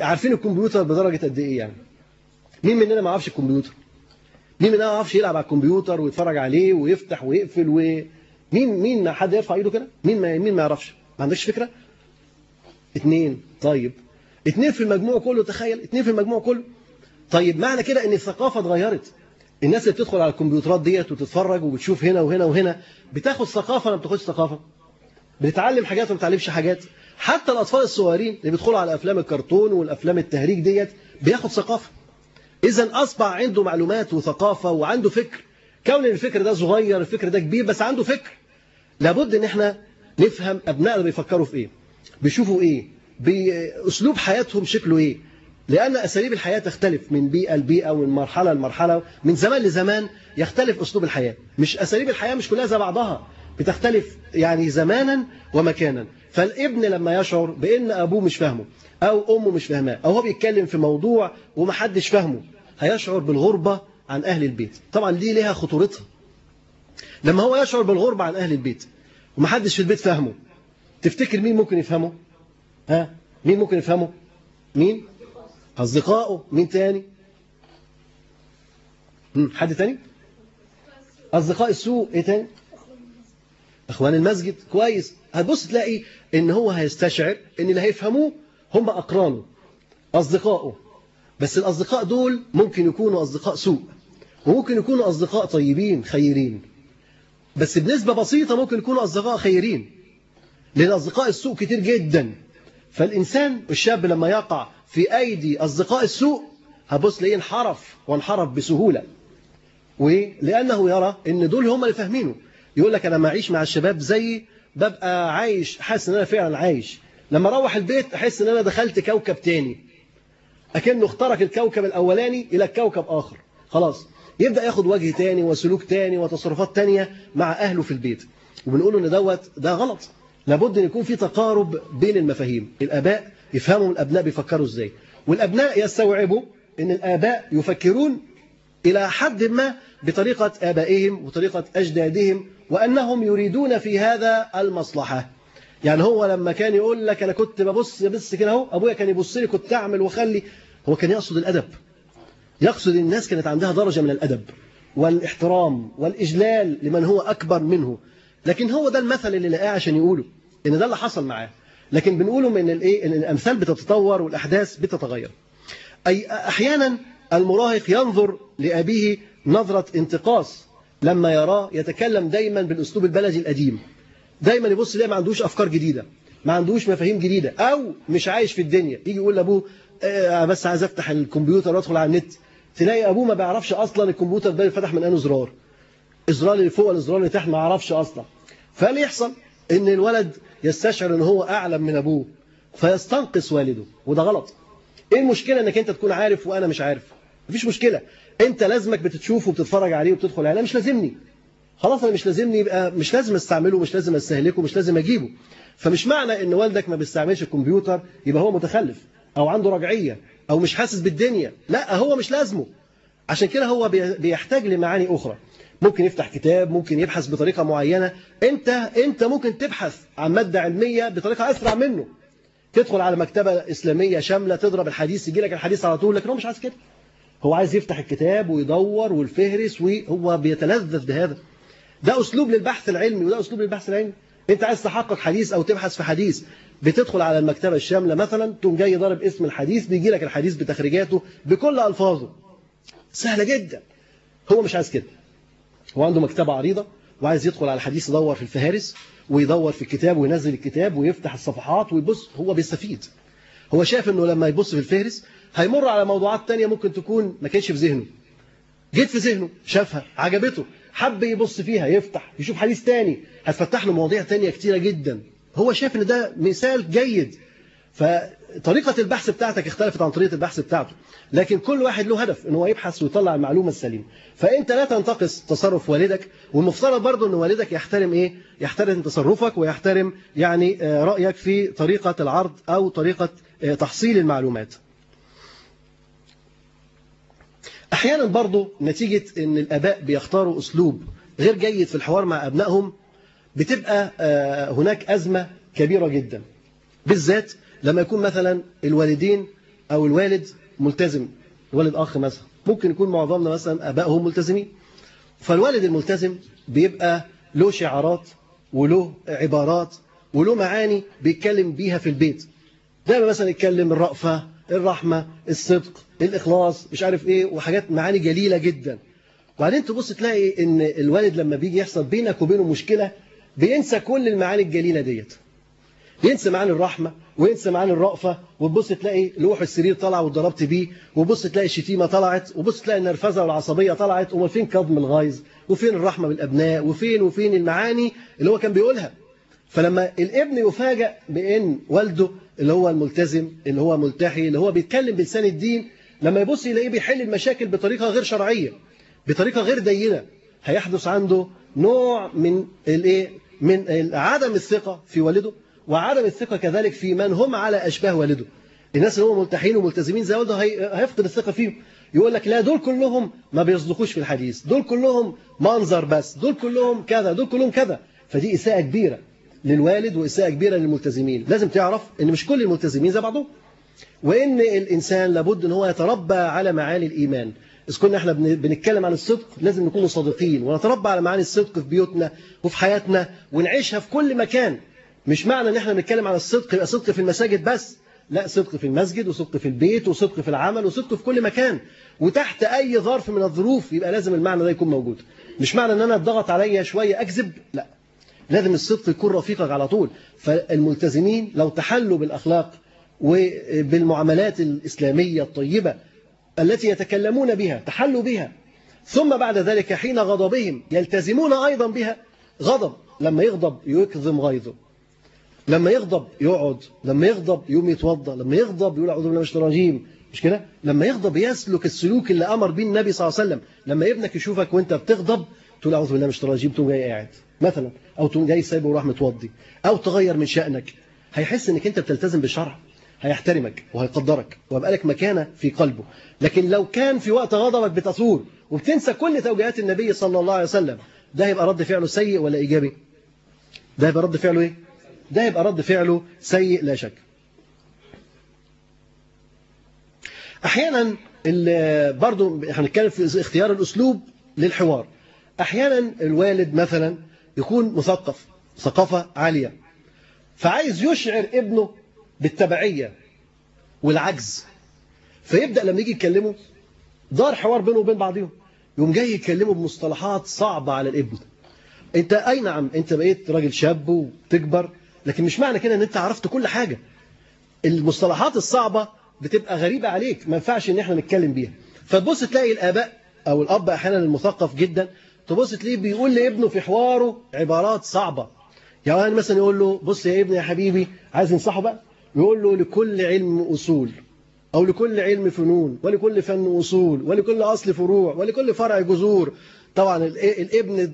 عارفين الكمبيوتر بدرجة قد إيه يعني؟ مين مننا ما عرفش الكمبيوتر؟ مين مننا ما عرفش يلعب على الكمبيوتر ويتفرج عليه ويفتح ويقفل و... مين مين حد يرفع إيده كده؟ مين ما مين ما يعرفش؟ ما عندكش فكرة؟ اتنين طيب. اتنين في المجموع كله تخيل. اتنين في المجموع كله. طيب معنى كده إن الثقافة اتغيرت. الناس اللي بتدخل على الكمبيوترات ديت وتتفرج وبتشوف هنا وهنا وهنا بتاخد ثقافة ولا بتاخدش ثقافة؟ بتتعلم حاجات وما بتتعلمش حاجات؟ حتى الأطفال الصغيرين اللي بيدخلوا على أفلام الكرتون والأفلام التهريج ديت بياخد ثقافة. إذا أصبح عنده معلومات وثقافة وعنده فكر. كون الفكر ده صغير الفكر ده كبير بس عنده فكر. لابد إن إحنا نفهم أبنائنا بيفكروا في إيه. بيشوفوا إيه. بأسلوب حياتهم شكله إيه. لأن أساليب الحياة تختلف من بيئة لبيئة ومن مرحلة لمرحلة. من زمان لزمان يختلف أسلوب الحياة. مش أساليب الحياة مش كلها زي بعضها. بتختلف يعني زمانا ومكانا. فالابن لما يشعر بأن أبوه مش فاهمه أو أمه مش فاهماه أو هو بيتكلم في موضوع ومحدش فاهمه هيشعر بالغربة عن أهل البيت. طبعا دي ليها خطورتها. لما هو يشعر بالغربة عن أهل البيت ومحدش في البيت فاهمه تفتكر مين ممكن يفهمه؟ ها؟ مين ممكن يفهمه؟ مين؟ أصدقائه. مين تاني؟ حد تاني؟ أصدقاء السوء. إيه تاني؟ أخوان المسجد كويس. هتبص تلاقي إن هو هيستشعر إن اللي هيفهموه هم أقرانه أصدقائه. بس الأصدقاء دول ممكن يكونوا أصدقاء سوء وممكن يكونوا أصدقاء طيبين خيرين. بس بنسبة بسيطة ممكن يكونوا أصدقاء خيرين. لأن أصدقاء السوء كتير جدا. فالإنسان الشاب لما يقع في أيدي أصدقاء السوء هبص ليه انحرف وانحرف بسهولة. ولأنه يرى إن دول هم اللي فاهمينه. يقول لك أنا معيش مع الشباب زي ببقى عايش حاسس إن أنا فعلا عايش. لما أروح البيت أحس إن أنا دخلت كوكب تاني. أكنه اخترق الكوكب الأولاني إلى كوكب آخر. خلاص. يبدأ ياخد وجه تاني وسلوك تاني وتصرفات تانية مع أهله في البيت. وبنقول إن دوت ده غلط. لابد أن يكون في تقارب بين المفاهيم. الآباء يفهموا الأبناء بيفكروا إزاي. والأبناء يستوعبوا أن الآباء يفكرون إلى حد ما بطريقة آبائهم وطريقة أجدادهم وأنهم يريدون في هذا المصلحة. يعني هو لما كان يقول لك أنا كنت ببص بس كده أهو أبويا كان يبص لي كنت أعمل وخلي هو كان يقصد الأدب. يقصد الناس كانت عندها درجة من الأدب والإحترام والإجلال لمن هو أكبر منه. لكن هو ده المثل اللي لقاه عشان يقوله إن ده اللي حصل معاه. لكن بنقوله من الإيه؟ إن الأمثال بتتطور والأحداث بتتغير. أي أحيانا المراهق ينظر لأبيه نظرة انتقاص لما يراه يتكلم دايما بالأسلوب البلدي القديم. دايما يبص ليه ما عندوش أفكار جديدة ما عندوش مفاهيم جديدة أو مش عايش في الدنيا. يجي يقول لأبوه آه بس عايز أفتح الكمبيوتر وأدخل على النت. تلاقي أبوه ما بيعرفش أصلا الكمبيوتر ده يفتح من أنه زرار. الزرار اللي فوق ولا الزرار اللي تحت ما يعرفش أصلا. فاللي يحصل إن الولد يستشعر إن هو أعلم من أبوه فيستنقص والده وده غلط. إيه المشكلة إنك أنت تكون عارف وأنا مش عارف؟ مفيش مشكلة. أنت لازمك بتشوفه وبتتفرج عليه وبتدخل عليه. مش لازمني. خلاص أنا مش لازمني يبقى مش لازم استعمله مش لازم استهلكه مش لازم أجيبه. فمش معنى إن والدك ما بيستعملش الكمبيوتر يبقى هو متخلف أو عنده رجعية أو مش حاسس بالدنيا. لا هو مش لازمه. عشان كده هو بيحتاج لمعاني أخرى. ممكن يفتح كتاب ممكن يبحث بطريقة معينة. أنت أنت ممكن تبحث عن مادة علمية بطريقة أسرع منه. تدخل على مكتبة إسلامية شاملة تضرب الحديث يجي لك الحديث على طول لكن هو مش عايز كده. هو عايز يفتح الكتاب ويدور والفهرس وهو بيتلذذ بهذا. ده أسلوب للبحث العلمي وده أسلوب للبحث العلمي. أنت عايز تحقق حديث أو تبحث في حديث بتدخل على المكتبة الشاملة مثلا تقوم جاي ضارب اسم الحديث بيجي لك الحديث بتخريجاته بكل ألفاظه. سهلة جدا. هو مش عايز كده. هو عنده مكتبة عريضة وعايز يدخل على الحديث يدور في الفهارس ويدور في الكتاب وينزل الكتاب ويفتح الصفحات ويبص. هو بيستفيد. هو شايف إنه لما يبص في الفهرس هيمر على موضوعات تانية ممكن تكون ما كانش في ذهنه. جيت في ذهنه شافها عجبته حب يبص فيها يفتح يشوف حديث تاني هتفتح له مواضيع تانية كتيرة جدا. هو شايف إن ده مثال جيد. فطريقة البحث بتاعتك اختلفت عن طريقة البحث بتاعته. لكن كل واحد له هدف ان هو يبحث ويطلع المعلومة السليمة. فأنت لا تنتقص تصرف والدك. والمفترض برضه إن والدك يحترم إيه؟ يحترم تصرفك ويحترم يعني رأيك في طريقة العرض أو طريقة تحصيل المعلومات. أحيانا برضه نتيجة إن الأباء بيختاروا أسلوب غير جيد في الحوار مع أبنائهم بتبقى هناك أزمة كبيرة جدا. بالذات لما يكون مثلا الوالدين أو الوالد ملتزم والد أخ مثلا ممكن يكون معظمنا مثلا أبائهم ملتزمين. فالوالد الملتزم بيبقى له شعارات وله عبارات وله معاني بيتكلم بيها في البيت. دايما مثلا يتكلم الرأفة الرحمة الصدق. الإخلاص مش عارف إيه وحاجات معاني جليلة جدا. وبعدين تبص تلاقي إن الوالد لما بيجي يحصل بينك وبينه مشكلة بينسى كل المعاني الجليلة ديت. ينسى معاني الرحمة وينسى معاني الرأفة وتبص تلاقي لوح السرير طلع وضربت بيه وبص تلاقي الشتيمة طلعت وبص تلاقي النرفزة والعصبية طلعت وما فين كظم الغيظ وفين الرحمة بالأبناء وفين وفين المعاني اللي هو كان بيقولها. فلما الابن يفاجأ بأن والده اللي هو الملتزم اللي هو ملتحي اللي هو بيتكلم بلسان الدين لما يبص يلاقيه بيحل المشاكل بطريقة غير شرعية بطريقة غير دينة هيحدث عنده نوع من الإيه؟ من عدم الثقة في والده وعدم الثقة كذلك في من هم على أشباه والده. الناس اللي هم ملتحين وملتزمين زي والده هيفقد الثقة فيهم. يقول لك لا دول كلهم ما بيصدقوش في الحديث دول كلهم منظر بس دول كلهم كذا دول كلهم كذا. فدي إساءة كبيرة للوالد وإساءة كبيرة للملتزمين. لازم تعرف إن مش كل الملتزمين زي بعضهم. وإن الإنسان لابد إن هو يتربى على معاني الإيمان. إذا كنا إحنا بنتكلم عن الصدق لازم نكون صادقين. ونتربى على معاني الصدق في بيوتنا وفي حياتنا ونعيشها في كل مكان. مش معنى إن إحنا بنتكلم عن الصدق يبقى صدق في المساجد بس. لا صدق في المسجد وصدق في البيت وصدق في العمل وصدق في كل مكان. وتحت أي ظرف من الظروف يبقى لازم المعنى ده يكون موجود. مش معنى إن أنا اتضغط عليا شوية أكذب؟ لا. لازم الصدق يكون رفيقك على طول. فالملتزمين لو تحلوا بالأخلاق وبالمعاملات الإسلامية الطيبة التي يتكلمون بها تحلوا بها. ثم بعد ذلك حين غضبهم يلتزمون أيضا بها. غضب لما يغضب يكظم غيظه. لما يغضب يقعد. لما يغضب يقوم يتوضأ. لما يغضب يقول أعوذ بالله من الشيطان الرجيم. مش كده؟ لما يغضب يسلك السلوك اللي أمر به النبي صلى الله عليه وسلم. لما ابنك يشوفك وأنت بتغضب تقول أعوذ بالله من الشيطان الرجيم تقوم جاي قاعد. مثلا أو تقوم جاي سايبه وراح متوضي. أو تغير من شأنك. هيحس إنك أنت بتلتزم بالشرع. هيحترمك وهيقدرك ويبقى لك مكانة في قلبه. لكن لو كان في وقت غضبك بتصور وبتنسى كل توجيهات النبي صلى الله عليه وسلم ده هيبقى رد فعله سيء ولا إيجابي؟ ده هيبقى رد فعله إيه؟ ده هيبقى رد فعله سيء لا شك. أحيانا برضو هنتكلم في اختيار الأسلوب للحوار. أحيانا الوالد مثلا يكون مثقف ثقافة عالية فعايز يشعر ابنه بالتبعية والعجز. فيبدأ لما يجي يكلمه دار حوار بينه وبين بعضهم يوم جاي يكلمه بمصطلحات صعبة على الابن. انت أي نعم انت بقيت راجل شاب وتكبر لكن مش معنى كده إن انت عرفت كل حاجة. المصطلحات الصعبة بتبقى غريبة عليك ما ينفعش إن إحنا نتكلم بيها. فتبص تلاقي الآباء أو الأب أحيانا المثقف جدا تبص تلاقيه بيقول لابنه في حواره عبارات صعبة. يعني مثلا يقول له بص يا ابني يا حبيبي عايز ينصحه بقى؟ يقول له لكل علم أصول أو لكل علم فنون ولكل فن أصول ولكل أصل فروع ولكل فرع جذور. طبعا الابن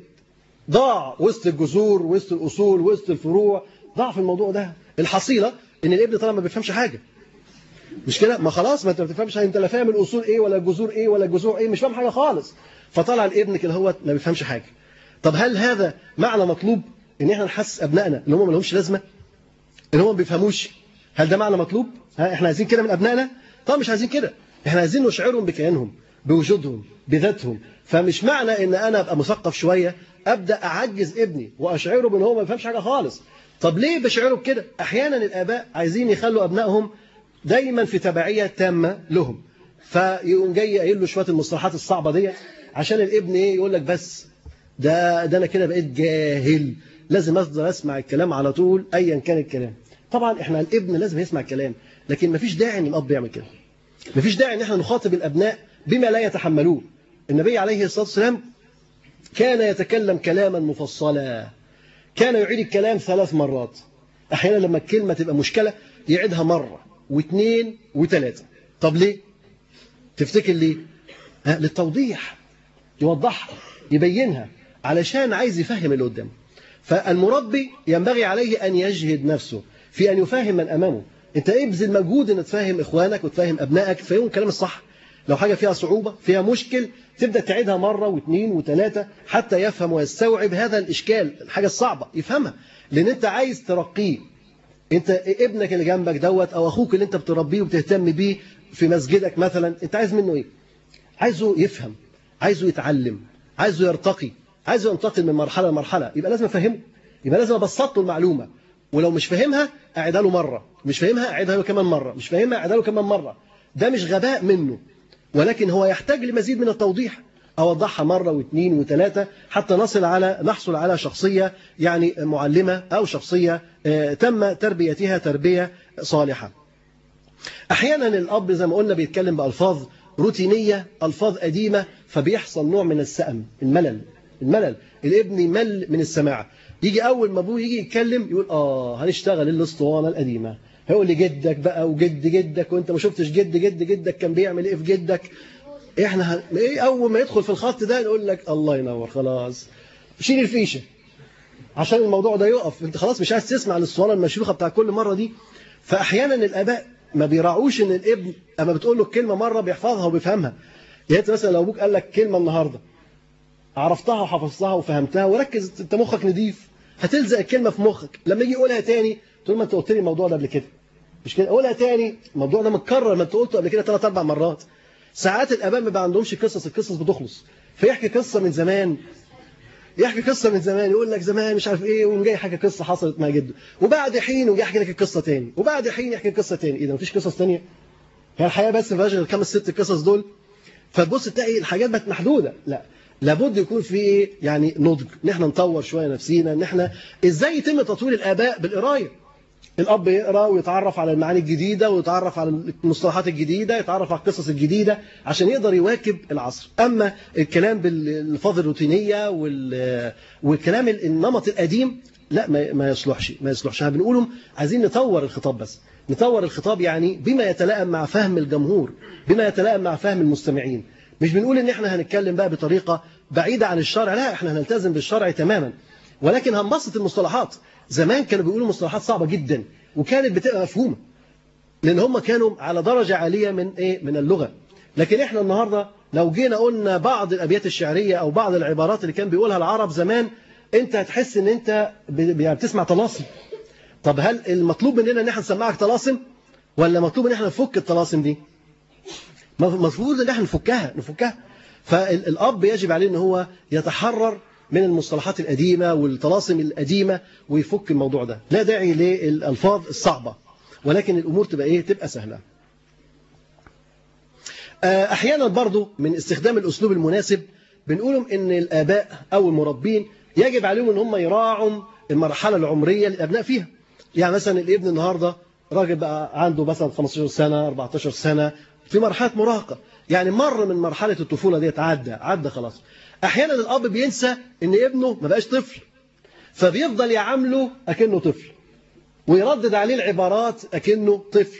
ضاع وسط الجذور وسط الأصول وسط الفروع. ضاع في الموضوع ده. الحصيلة إن الابن طبعا ما بيفهمش حاجة. مش كده؟ ما خلاص ما انت ما بتفهمش انت لا فاهم الأصول إيه ولا الجذور إيه ولا الجذوع إيه مش فاهم حاجة خالص. فطلع الابن كده هو ما بيفهمش حاجة. طب هل هذا معنى مطلوب إن إحنا نحسس أبنائنا إن هم ما لهمش لازمة؟ إن هم ما بيفهموش؟ هل ده معنى مطلوب؟ ها إحنا عايزين كده من أبنائنا؟ طب مش عايزين كده. إحنا عايزين نشعرهم بكيانهم بوجودهم بذاتهم. فمش معنى إن أنا أبقى مثقف شوية أبدأ أعجز ابني وأشعره بإن هو ما بيفهمش حاجة خالص. طب ليه بشعره بكده؟ أحيانا الآباء عايزين يخلوا أبنائهم دايما في تبعية تامة لهم. فيقوم جاي قايل له شوية المصطلحات الصعبة دي عشان الابن إيه؟ يقول لك بس ده ده أنا كده بقيت جاهل لازم أفضل أسمع الكلام على طول ايا كان الكلام. طبعا إحنا الابن لازم يسمع الكلام لكن مفيش داعي إن الأب يعمل كده. مفيش داعي إن إحنا نخاطب الأبناء بما لا يتحملوه. النبي عليه الصلاة والسلام كان يتكلم كلاما مفصلا. كان يعيد الكلام ثلاث مرات. أحيانا لما الكلمة تبقى مشكلة يعيدها مرة واثنين وثلاثة. طب ليه؟ تفتكر ليه؟ ها للتوضيح. يوضحها يبينها. علشان عايز يفهم اللي قدامه. فالمربي ينبغي عليه أن يجهد نفسه. في أن يفهم من أمامه. أنت ابذل مجهود أن تفهم إخوانك وتفهم أبنائك؟ تفهم الكلام الصح. لو حاجة فيها صعوبة فيها مشكل تبدأ تعيدها مرة واثنين وثلاثة حتى يفهم ويستوعب هذا الإشكال الحاجة الصعبة. يفهمها. لأن أنت عايز ترقيه. أنت ابنك اللي جنبك دوت أو أخوك اللي أنت بتربيه وبتهتم بيه في مسجدك مثلا أنت عايز منه إيه؟ عايزه يفهم عايزه يتعلم عايزه يرتقي عايزه ينتقل من مرحلة لمرحلة. يبقى لازم أفهمه. يبقى لازم أبسط له المعلومة. ولو مش فاهمها أعيدها له مرة مش فاهمها أعيدها له كمان مرة مش فاهمها أعيدها له كمان مرة. ده مش غباء منه ولكن هو يحتاج لمزيد من التوضيح. أوضحها مرة واثنين وثلاثة حتى نصل على نحصل على شخصية يعني معلمة أو شخصية تم تربيتها تربية صالحة. أحيانا الأب زي ما قلنا بيتكلم بألفاظ روتينية ألفاظ قديمة فبيحصل نوع من السأم الملل الملل. الابن يمل من السماع. يجي أول ما أبوه يجي يتكلم يقول آه هنشتغل الأسطوانة القديمة. هيقول لي جدك بقى وجد جدك وأنت ما شفتش جد جد جدك كان بيعمل إيه في جدك؟ إحنا هن... إيه أول ما يدخل في الخط ده نقول لك الله ينور خلاص. شيل الفيشة. عشان الموضوع ده يقف. أنت خلاص مش عايز تسمع الاسطوانه المشروخه بتاع كل مرة دي. فأحيانا الأباء ما بيراعوش إن الابن أما بتقول له الكلمة مرة بيحفظها وبيفهمها. يعني أنت مثلا لو أبوك قال لك كلمة النهارده عرفتها وحفظتها وفهمتها وركز أنت مخك نضيف. هتلزق الكلمة في مخك. لما يجي يقولها تاني تقول ما انت قلت لي الموضوع ده قبل كده. مش كده؟ قولها تاني. الموضوع ده متكرر ما انت قلته قبل كده ثلاث أربع مرات. ساعات الاباء ما عندهمش قصص القصص بتخلص. فيحكي قصة من زمان. يحكي قصة من زمان يقول لك زمان مش عارف إيه ويقوم جاي يحكي قصة حصلت مع جده. وبعد حين وجاي يحكي لك القصة تاني. وبعد حين يحكي قصه تاني. إيه ده؟ مفيش قصص تانية؟ هي الحياة بس ما فيهاش غير الخمس ست قصص دول. فتبص تلاقي الحاجات بقت محدودة. لا. لابد يكون في إيه؟ يعني نضج. ان إحنا نطور شوية نفسينا. ان إحنا إزاي يتم تطوير الآباء بالقراية؟ الأب يقرأ ويتعرف على المعاني الجديدة ويتعرف على المصطلحات الجديدة يتعرف على القصص الجديدة عشان يقدر يواكب العصر. أما الكلام بالألفاظ الروتينية والكلام النمط القديم لا ما يصلحش. ما يصلحش. بنقولهم عايزين نطور الخطاب بس. نطور الخطاب يعني بما يتلائم مع فهم الجمهور بما يتلائم مع فهم المستمعين. مش بنقول إن إحنا هنتكلم بقى بطريقة بعيدة عن الشرع. لا إحنا هنلتزم بالشرع تماما. ولكن هنبسط المصطلحات. زمان كانوا بيقولوا مصطلحات صعبة جدا وكانت بتبقى مفهومة لأن هم كانوا على درجة عالية من إيه؟ من اللغة. لكن إحنا النهاردة لو جينا قلنا بعض الأبيات الشعرية أو بعض العبارات اللي كان بيقولها العرب زمان أنت هتحس إن أنت بتسمع طلاسم. طب هل المطلوب مننا إن إحنا نسمعك طلاسم؟ ولا مطلوب إن إحنا نفك الطلاسم دي؟ المفروض إن إحنا نفكها نفكها. فالأب يجب عليه إن هو يتحرر من المصطلحات القديمة والطلاسم القديمة ويفك الموضوع ده. لا داعي للألفاظ الصعبة ولكن الأمور تبقى إيه؟ تبقى سهلة. أحيانا برضو من استخدام الأسلوب المناسب بنقولهم إن الآباء أو المربين يجب عليهم إن هم يراعوا المرحلة العمرية للابناء فيها. يعني مثلا الابن النهارده راجل بقى عنده مثلا 15 سنة 14 سنة في مرحلة مراهقة. يعني مر من مرحلة الطفولة ديت عدى عدى خلاص. أحيانا الأب بينسى إن ابنه ما بقاش طفل فبيفضل يعامله أكنه طفل ويردد عليه العبارات أكنه طفل.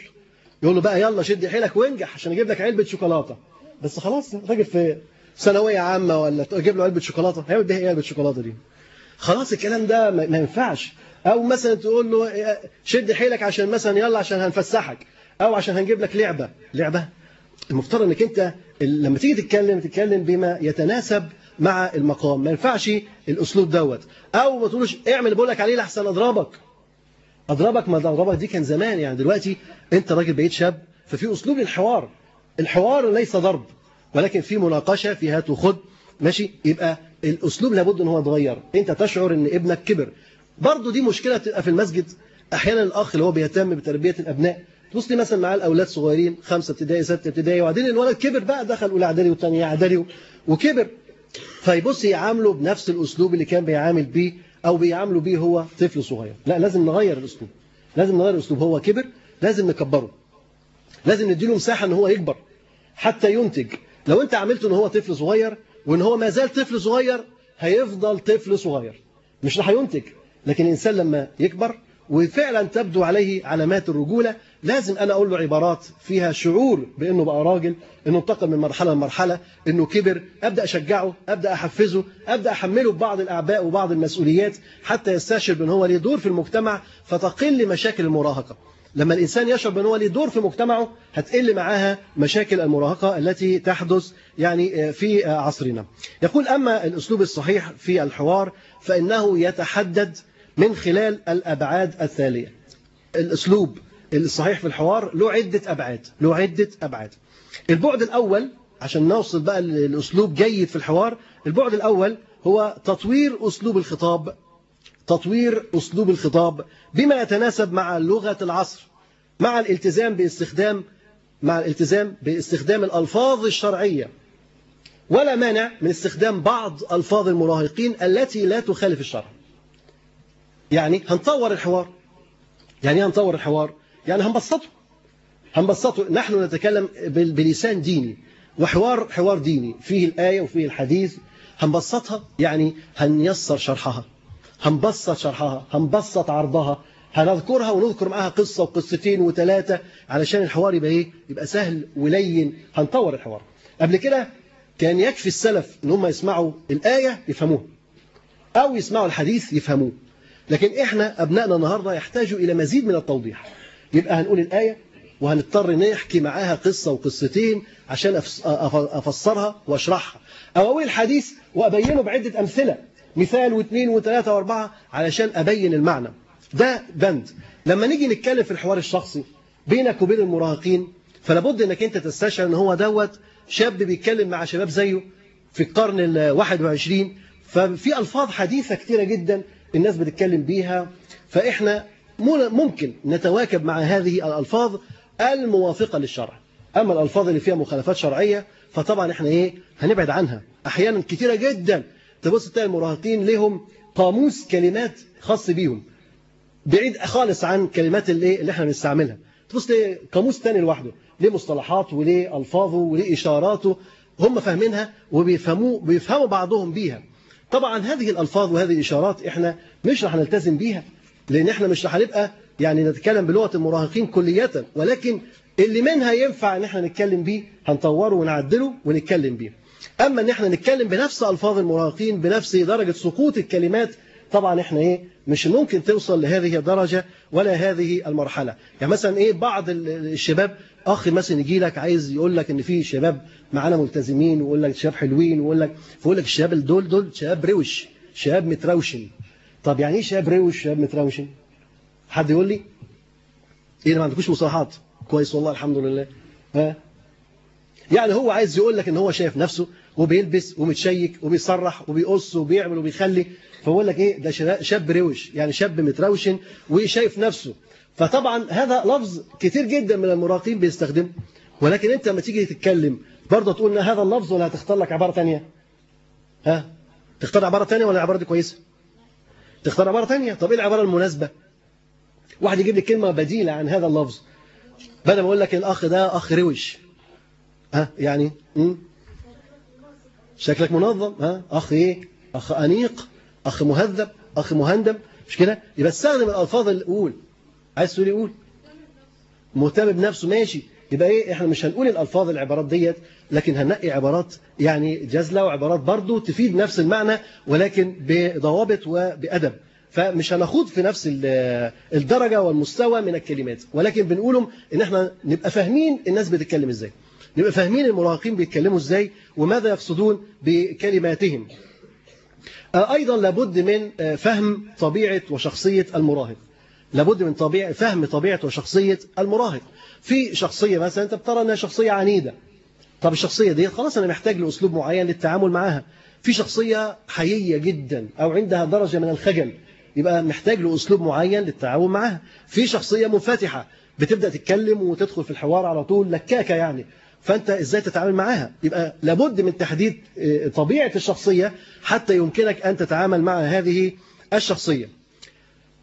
يقول له بقى يلا شد حيلك وانجح عشان أجيب لك علبة شوكولاتة. بس خلاص راجل في ثانوية عامة ولا تجيب له علبة شوكولاتة هيعمل بيها إيه علبة الشوكولاته دي؟ خلاص الكلام ده ما ينفعش. أو مثلا تقول له شد حيلك عشان مثلا يلا عشان هنفسحك أو عشان هنجيب لك لعبة. لعبة؟ المفترض انك انت لما تيجي تتكلم تتكلم بما يتناسب مع المقام. ما ينفعش الأسلوب دوت. أو ما تقولوش اعمل بقول لك عليه لحسن اضربك اضربك ما اضربك دي كان زمان. يعني دلوقتي أنت راجل بقيت شاب ففي أسلوب الحوار الحوار ليس ضرب ولكن في مناقشة في هات وخد. ماشي؟ يبقى الأسلوب لابد إن هو يتغير. أنت تشعر إن ابنك كبر. برضه دي مشكلة تبقى في المسجد. أحيانا الأخ اللي هو بيهتم بتربية الأبناء تبص لي مثلا معاه الأولاد صغيرين خمسة ابتدائي ستة ابتدائي وبعدين الولد كبر بقى دخل أولى إعدادي وثانيه إعدادي وكبر. فيبص يعامله بنفس الأسلوب اللي كان بيعامل بيه أو بيعامله بيه هو طفل صغير. لا لازم نغير الأسلوب. لازم نغير الأسلوب. هو كبر لازم نكبره. لازم نديله مساحة إن هو يكبر. حتى ينتج. لو أنت عملته إن هو طفل صغير وإن هو ما زال طفل صغير هيفضل طفل صغير. مش راح ينتج. لكن الإنسان لما يكبر وفعلا تبدو عليه علامات الرجولة لازم أنا أقول له عبارات فيها شعور بأنه بقى راجل إنه انتقل من مرحلة لمرحلة إنه كبر أبدأ أشجعه أبدأ أحفزه أبدأ أحمله ببعض الأعباء وبعض المسؤوليات حتى يستشعر بان هو ليه دور في المجتمع فتقل مشاكل المراهقة. لما الإنسان يشعر بأنه ليه دور في مجتمعه هتقل معاها مشاكل المراهقة التي تحدث يعني في عصرنا. يقول أما الأسلوب الصحيح في الحوار فإنه يتحدد من خلال الأبعاد التالية الأسلوب الصحيح في الحوار له عدة أبعاد له عدة أبعاد. البعد الأول عشان نوصل بقى الأسلوب جيد في الحوار البعد الأول هو تطوير أسلوب الخطاب تطوير أسلوب الخطاب بما يتناسب مع لغة العصر مع الالتزام باستخدام مع الالتزام باستخدام الألفاظ الشرعية. ولا مانع من استخدام بعض ألفاظ المراهقين التي لا تخالف الشرع. يعني هنطور الحوار. يعني هنطور الحوار؟ يعني هنبسطه. هنبسطه. نحن نتكلم بلسان ديني. وحوار حوار ديني. فيه الآية وفيه الحديث. هنبسطها يعني هنيسر شرحها. هنبسط شرحها. هنبسط عرضها. هنذكرها ونذكر معاها قصة وقصتين وثلاثة علشان الحوار يبقى إيه؟ يبقى سهل ولين. هنطور الحوار. قبل كده كان يكفي السلف إن هم يسمعوا الآية يفهموها. أو يسمعوا الحديث يفهموه. لكن إحنا أبنائنا النهاردة يحتاجوا إلى مزيد من التوضيح. يبقى هنقول الآية وهنضطر نحكي معاها قصة وقصتين عشان أفسرها وأشرحها. أو أقول الحديث وأبينه بعدة أمثلة مثال واثنين وثلاثة وأربعة علشان أبين المعنى. ده بند. لما نيجي نتكلم في الحوار الشخصي بينك وبين المراهقين فلابد إنك أنت تستشعر إن هو دوت شاب بيتكلم مع شباب زيه في القرن ال 21 ففي ألفاظ حديثة كتيرة جدا الناس بتتكلم بيها فإحنا ممكن نتواكب مع هذه الألفاظ الموافقة للشرع. أما الألفاظ اللي فيها مخالفات شرعية فطبعا إحنا إيه هنبعد عنها. أحيانا كتيرة جدا تبص تلاقي المراهقين لهم قاموس كلمات خاص بيهم. بعيد خالص عن كلمات اللي, اللي إحنا بنستعملها. تبص تلاقي قاموس تاني لوحده ليه مصطلحات وليه الفاظه وليه اشاراته هم فاهمينها وبيفهموا بيفهموا بعضهم بيها. طبعا هذه الألفاظ وهذه الإشارات إحنا مش رح نلتزم بيها. لأن إحنا مش رح نبقى يعني نتكلم بلغة المراهقين كلية ولكن اللي منها ينفع إن إحنا نتكلم بيه هنطوره ونعدله ونتكلم بيه. أما إن إحنا نتكلم بنفس ألفاظ المراهقين بنفس درجة سقوط الكلمات طبعا إحنا إيه مش ممكن توصل لهذه الدرجة ولا هذه المرحلة. يعني مثلا إيه بعض الشباب اخ مثلا يجي لك عايز يقول لك إن في شباب معانا ملتزمين ويقول لك شباب حلوين ويقول لك فيقول لك الشباب دول دول شباب روش شباب متروشن. طب يعني إيه شباب روش شباب متروشن حد يقول لي؟ إيه ما عندكوش مصطلحات كويس والله الحمد لله. ها؟ يعني هو عايز يقول لك إن هو شايف نفسه وبيلبس ومتشيك وبيسرح وبيقص وبيعمل وبيخلي. فبقول لك إيه؟ ده شاب روش يعني شاب متروشن وشايف نفسه. فطبعا هذا لفظ كتير جدا من المراهقين بيستخدمه ولكن أنت لما تيجي تتكلم برضه تقول إن هذا اللفظ ولا هتختار لك عبارة ثانية ها؟ تختار عبارة ثانية ولا العبارة دي كويسة؟ تختار عبارة ثانية طب إيه العبارة المناسبة؟ واحد يجيب لي كلمة بديلة عن هذا اللفظ. بدل ما أقول لك الأخ ده أخ روش. ها يعني م? شكلك منظم. ها أخ إيه؟ أخ أنيق. أخ مهذب. أخ مهندم. مش كده؟ يبقى استخدم الألفاظ اللي قول عايز تقول يقول مهتم بنفسه. ماشي. يبقى إيه إحنا مش هنقول الألفاظ العبارات ديت لكن هننقي عبارات يعني جزلة وعبارات برضو تفيد نفس المعنى ولكن بضوابط وبأدب. فمش هنخوض في نفس الدرجة والمستوى من الكلمات ولكن بنقولهم إن إحنا نبقى فاهمين الناس بتتكلم إزاي نبقى فاهمين المراهقين بيتكلموا إزاي وماذا يقصدون بكلماتهم. أيضا لابد من فهم طبيعة وشخصية المراهق. لابد من طبيعة فهم طبيعة وشخصية المراهق. في شخصية مثلا أنت بترى أنها شخصية عنيدة. طب الشخصية دي خلاص أنا محتاج لأسلوب معين للتعامل معها في شخصية حيية جدا أو عندها درجة من الخجل يبقى محتاج لأسلوب معين للتعامل معها في شخصية منفتحة بتبدأ تتكلم وتدخل في الحوار على طول لكاكة يعني. فأنت إزاي تتعامل معها يبقى لابد من تحديد طبيعة الشخصية حتى يمكنك أن تتعامل مع هذه الشخصية.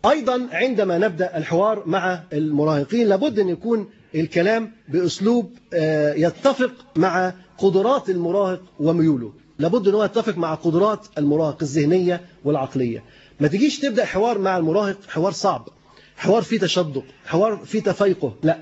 أيضا عندما نبدأ الحوار مع المراهقين لابد أن يكون الكلام بأسلوب يتفق مع قدرات المراهق وميوله. لابد أنه يتفق مع قدرات المراهق الذهنية والعقلية. ما تجيش تبدأ حوار مع المراهق حوار صعب حوار فيه تشدق حوار فيه تفيقه لا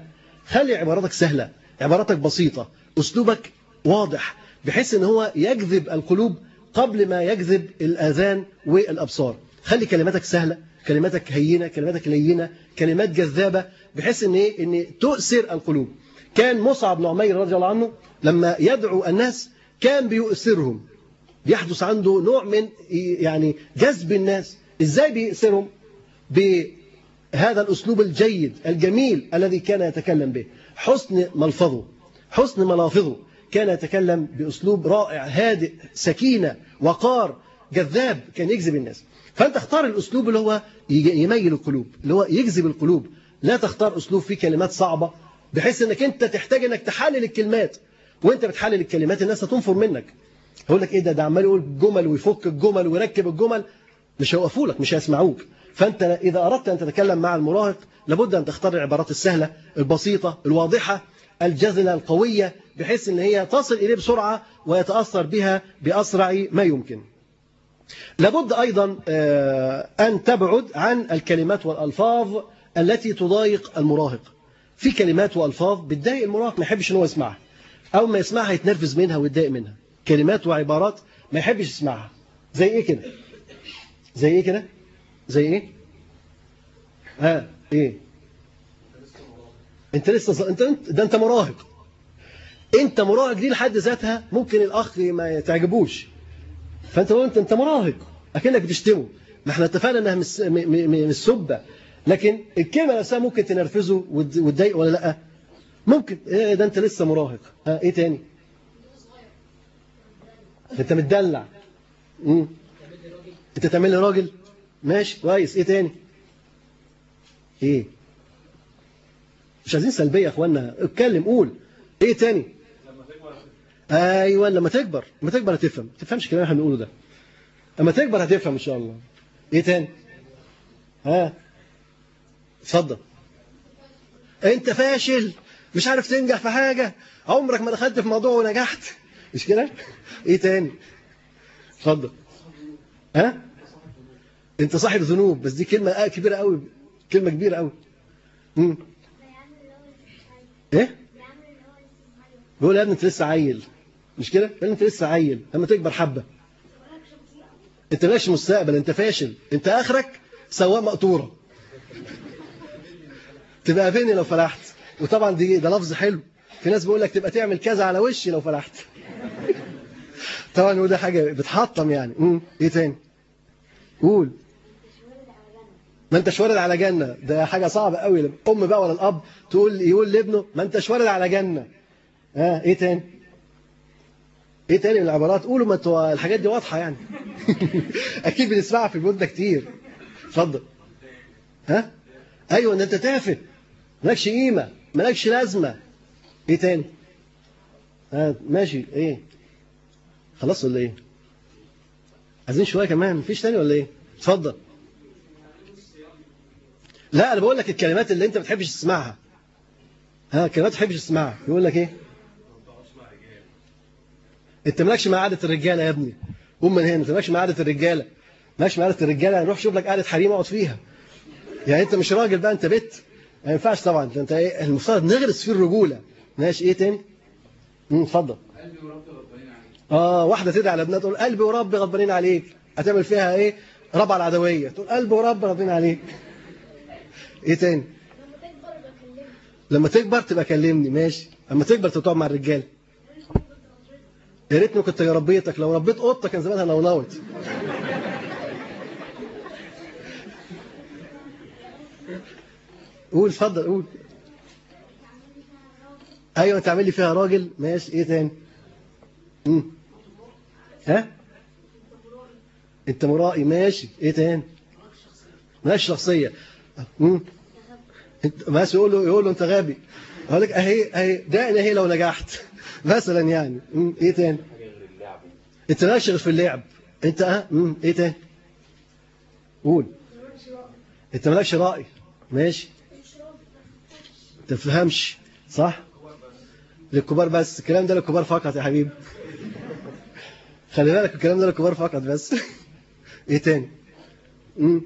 خلي عباراتك سهلة عباراتك بسيطة أسلوبك واضح بحيث أن هو يجذب القلوب قبل ما يجذب الآذان والأبصار. خلي كلماتك سهلة كلماتك هينة كلماتك لينة كلمات جذابة بحيث إن إيه؟ إن تؤثر القلوب. كان مصعب بن عمير رضي الله عنه لما يدعو الناس كان بيؤثرهم. يحدث عنده نوع من يعني جذب الناس. إزاي بيؤثرهم؟ بهذا الأسلوب الجيد الجميل الذي كان يتكلم به. حسن ملفظه حسن ملافظه. كان يتكلم بأسلوب رائع هادئ سكينة وقار جذاب كان يجذب الناس. فأنت اختار الأسلوب اللي هو يميل القلوب اللي هو يجذب القلوب. لا تختار أسلوب فيه كلمات صعبة بحيث أنك أنت تحتاج أنك تحلل الكلمات. وأنت بتحلل الكلمات الناس هتنفر منك. هقول لك إيه ده؟ ده عمال يقول جمل ويفك الجمل ويركب الجمل. مش هيوقفوا لك مش هيسمعوك. فأنت إذا أردت أن تتكلم مع المراهق لابد أن تختار العبارات السهلة البسيطة الواضحة الجذلة القوية بحيث أن هي تصل إليه بسرعة ويتأثر بها بأسرع ما يمكن. لابد أيضا أن تبعد عن الكلمات والألفاظ التي تضايق المراهق. في كلمات وألفاظ بتضايق المراهق ما يحبش إن هو يسمعها أو ما يسمعها يتنرفز منها ويتضايق منها. كلمات وعبارات ما يحبش يسمعها. زي إيه كده؟ زي إيه كده؟ زي إيه؟ ها إيه؟ أنت لسه أنت ده أنت مراهق. أنت مراهق دي لحد ذاتها ممكن الأخ ما تعجبوش فأنت قلت أنت مراهق. أكنك بتشتمه. ما إحنا اتفقنا إنها مش سبه لكن الكلمة نفسها ممكن تنرفزه وتضايق ولا لأ؟ ممكن. إيه ده أنت لسه مراهق. ها إيه تاني؟ أنت متدلع. امم أنت تعمل لي راجل؟ ماشي كويس. إيه تاني؟ إيه؟ مش عايزين سلبية يا اخوانا اتكلم قول. إيه تاني؟ أيوه لما تكبر لما تكبر هتفهم. ما تفهمش الكلام اللي إحنا بنقوله ده. لما تكبر هتفهم إن شاء الله. إيه تاني؟ ها؟ اتفضل. أنت فاشل مش عارف تنجح في حاجة. عمرك ما دخلت في موضوع ونجحت. مش كده؟ إيه تاني؟ اتفضل. ها؟ أنت صاحب ذنوب بس دي كلمة كبيرة قوي كلمة كبيرة قوي امم إيه؟ بيقول يا ابني أنت لسه عيل. مش كده؟ يا أنت لسه عيل. لما تكبر حبة. أنت مالكش مستقبل. أنت فاشل. أنت آخرك سواق مقطورة. تبقى فين لو فلحت؟ وطبعا دي ده لفظ حلو. في ناس بيقول لك تبقى تعمل كذا على وشي لو فلحت. طبعا وده حاجة بتحطم يعني. امم إيه تاني؟ قول. ما أنتش وارد على جنة. ده حاجة صعبة قوي. الأم بقى ولا الأب تقول يقول لابنه ما أنتش وارد على جنة. ها آه إيه تاني؟ إيه تاني من العبارات؟ قولوا ما أنتوا الحاجات دي واضحة يعني. أكيد بنسمعها في المدة كتير. اتفضل. ها؟ أيوه إن أنت تافه مالكش قيمة مالكش لازمة. إيه تاني؟ ها ماشي. إيه؟ خلاص ولا إيه؟ عايزين شوية كمان. مفيش تاني ولا إيه؟ اتفضل. لا أنا بقول لك الكلمات اللي أنت ما بتحبش تسمعها. ها كلمات ما بتحبش تسمعها. يقول لك إيه؟ انت مالكش مع قعدة الرجالة يا ابني. قوم من هنا أنت مالكش مع قعدة الرجالة. مالكش مع قعدة الرجالة نروح شوف لك قعدة حريم اقعد فيها. يعني أنت مش راجل بقى أنت بت ما ينفعش طبعا. أنت إيه المفترض نغرس فيه الرجولة. ماشي إيه تاني؟ امم اتفضل. آه واحدة تدعي على ابنها تقول قلبي وربي غضبانين عليك. هتعمل فيها إيه؟ ربع العدوية. تقول قلبي وربي غضبانين عليك. إيه تاني؟ لما تكبر تبقى كلمني. ماشي. لما تكبر تقعد مع الرجاله يا ريتني كنت ربيتك لو ربيت قطه كان زمانها نونوت قول اتفضل قول. أيوه تعمل لي فيها راجل. ماشي إيه تاني؟ امم ها؟ أنت مرائي. ماشي إيه تاني؟ ماشي شخصية. امم أنت ماشي يقول له يقول له أنت غبي. أقول لك أهي أهي ده اهي لو نجحت. مثلا يعني. إيه تاني؟ غير في اللعب. أنت آه إيه تاني؟ قول. انت مالكش رأي. ماشي. تفهمش. صح؟ للكبار بس. الكلام ده للكبار فقط يا حبيبي. خلي بالك الكلام ده للكبار فقط بس. إيه تاني؟ امم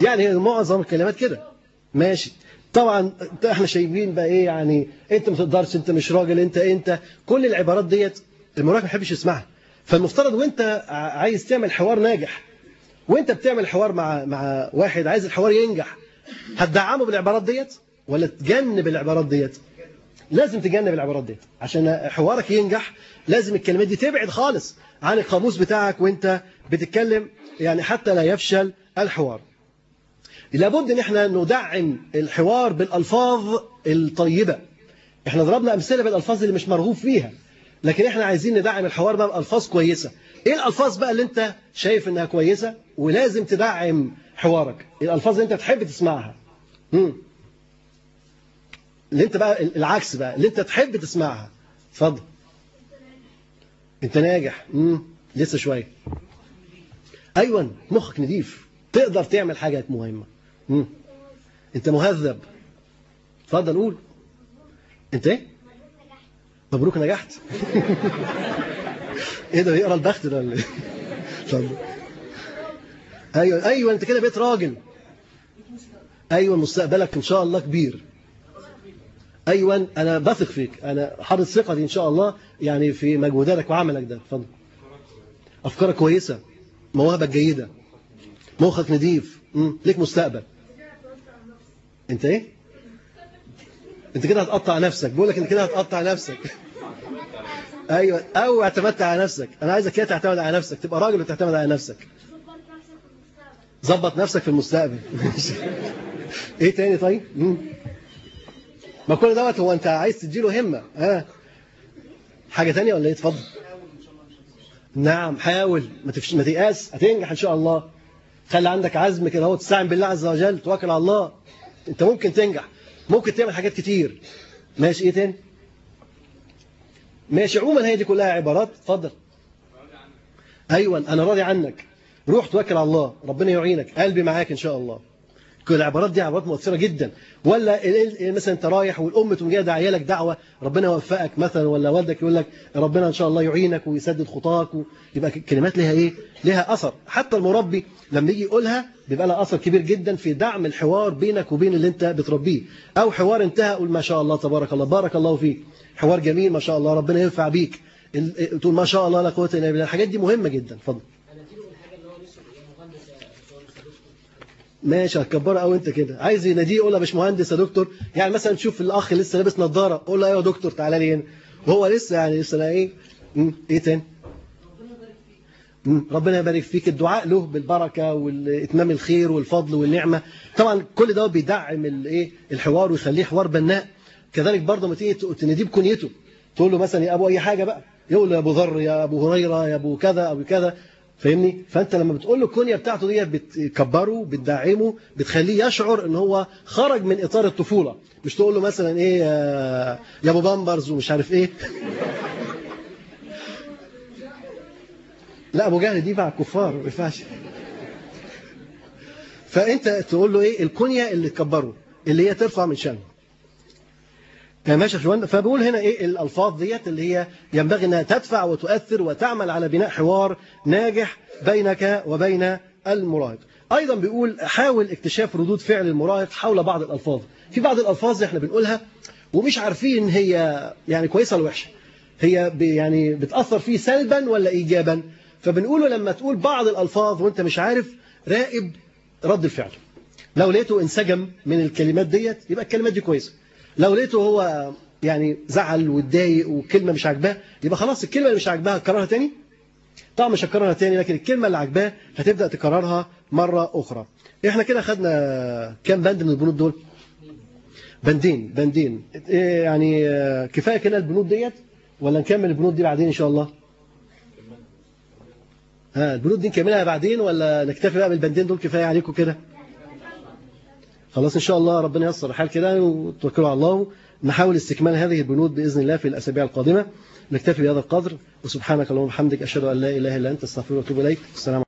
يعني معظم الكلمات كده. ماشي. طبعا إحنا شايفين بقى إيه يعني أنت ما تقدرش أنت مش راجل أنت أنت. كل العبارات ديت المراهق ما يحبش يسمعها. فالمفترض وأنت عايز تعمل حوار ناجح وأنت بتعمل حوار مع مع واحد عايز الحوار ينجح هتدعمه بالعبارات ديت ولا تجنب العبارات ديت؟ لازم تجنب العبارات ديت. عشان حوارك ينجح لازم الكلمات دي تبعد خالص عن القاموس بتاعك وأنت بتتكلم يعني حتى لا يفشل الحوار. لابد إن إحنا ندعم الحوار بالألفاظ الطيبة. إحنا ضربنا أمثلة بالألفاظ اللي مش مرغوب فيها. لكن إحنا عايزين ندعم الحوار بقى بألفاظ كويسة. إيه الألفاظ بقى اللي أنت شايف إنها كويسة؟ ولازم تدعم حوارك. الألفاظ اللي أنت تحب تسمعها. مم. اللي أنت بقى العكس بقى. اللي أنت تحب تسمعها. اتفضل. أنت ناجح. مم. لسه شوية. أيوه مخك نضيف. تقدر تعمل حاجات مهمة. انت مهذب. اتفضل قول. انت إيه؟ مبروك نجحت. إيه ده يقرا البخت ده ولا إيه؟ أيوه أيوه انت كده بقيت راجل. أيوه مستقبلك إن شاء الله كبير. أيوه أنا بثق فيك. أنا حاطط ثقتي إن شاء الله يعني في مجهوداتك وعملك ده. اتفضل. افكارك كويسة. مواهبك جيدة. مخك نضيف. ليك مستقبل. انت إيه؟ انت كده هتقطع نفسك. بقول لك انت كده هتقطع نفسك. أيوه. أو اعتمدت على نفسك. أنا عايزك كده تعتمد على نفسك. تبقى راجل وتعتمد على نفسك. ظبط نفسك في المستقبل. إيه تاني طيب؟ مم. ما كل دوت هو انت عايز تديله همة. ها؟ حاجة تانية ولا إيه؟ اتفضل. نعم حاول. ما تفش ما تيأس. هتنجح إن شاء الله. خلي عندك عزم كده أهو. تستعين بالله عز وجل. توكل على الله. انت ممكن تنجح. ممكن تعمل حاجات كتير. ماشي إيه تاني؟ ماشي عموما هي دي كلها عبارات. اتفضل. أيوه أنا راضي عنك. روح توكل على الله. ربنا يعينك. قلبي معاك إن شاء الله. العبارات دي عبارات مؤثرة جدا. ولا مثلا أنت رايح والأم تقوم جاية داعية لك دعوة ربنا يوفقك مثلا ولا والدك يقول لك ربنا إن شاء الله يعينك ويسدد خطاك يبقى كلمات لها إيه؟ لها أثر. حتى المربي لما يجي يقولها بيبقى لها أثر كبير جدا في دعم الحوار بينك وبين اللي أنت بتربيه. أو حوار انتهى قول ما شاء الله تبارك الله بارك الله فيك. حوار جميل ما شاء الله ربنا ينفع بيك. تقول ما شاء الله لا قوة إلا بالله. الحاجات دي مهمة جدا. اتفضل. ماشي هتكبرها قوي انت كده. عايز يناديه يقول له يا باشمهندس يا دكتور. يعني مثلا تشوف الأخ لسه لابس نظارة قول له أيوه يا دكتور تعالى لي هنا. وهو لسه يعني لسه إيه؟ إيه تاني؟ ربنا يبارك فيك. الدعاء له بالبركة واتمام الخير والفضل والنعمة. طبعا كل ده بيدعم الايه الحوار ويخليه حوار بناء. كذلك برضه لما تيجي تناديه بكنيته. تقول له مثلا يا أبو أي حاجة بقى؟ يقول له يا أبو ذر يا أبو هريرة يا أبو كذا أبو كذا. فاهمني؟ فانت لما بتقول له الكنيه بتاعته دي بتكبره بتدعمه بتخليه يشعر إن هو خرج من إطار الطفولة. مش تقول له مثلا إيه يا يا أبو بامبرز ومش عارف إيه. لا أبو جهل دي مع الكفار ما ينفعش. فأنت تقول له إيه؟ الكنيه اللي تكبره اللي هي ترفع من شأنه. ماشي يا إخوان فبقول هنا إيه الألفاظ ديت اللي هي ينبغي إنها تدفع وتؤثر وتعمل على بناء حوار ناجح بينك وبين المراهق. أيضا بيقول حاول اكتشاف ردود فعل المراهق حول بعض الألفاظ. في بعض الألفاظ إحنا بنقولها ومش عارفين هي يعني كويسة ولا وحشة. هي يعني بتأثر فيه سلبا ولا ايجابا. فبنقوله لما تقول بعض الألفاظ وأنت مش عارف راقب رد الفعل. لو لقيته انسجم من الكلمات ديت يبقى الكلمات دي كويسة. لو لقيته هو يعني زعل واتضايق وكلمة مش عاجباه يبقى خلاص الكلمة اللي مش عاجباها هتكررها تاني؟ طبعا مش هتكررها تاني لكن الكلمة اللي عاجباه هتبدأ تكررها مرة أخرى. إحنا كده خدنا كام بند من البنود دول؟ بندين بندين. إيه يعني كفاية كده البنود ديت؟ ولا نكمل البنود دي بعدين إن شاء الله؟ ها البنود دي نكملها بعدين ولا نكتفي بقى بالبندين دول كفاية عليكم كده؟ خلاص إن شاء الله ربنا ييسر الحال كده وتوكلوا على الله. نحاول استكمال هذه البنود بإذن الله في الأسابيع القادمة. نكتفي بهذا القدر وسبحانك اللهم وبحمدك أشهد أن لا إله إلا أنت أستغفرك وأتوب إليك. السلام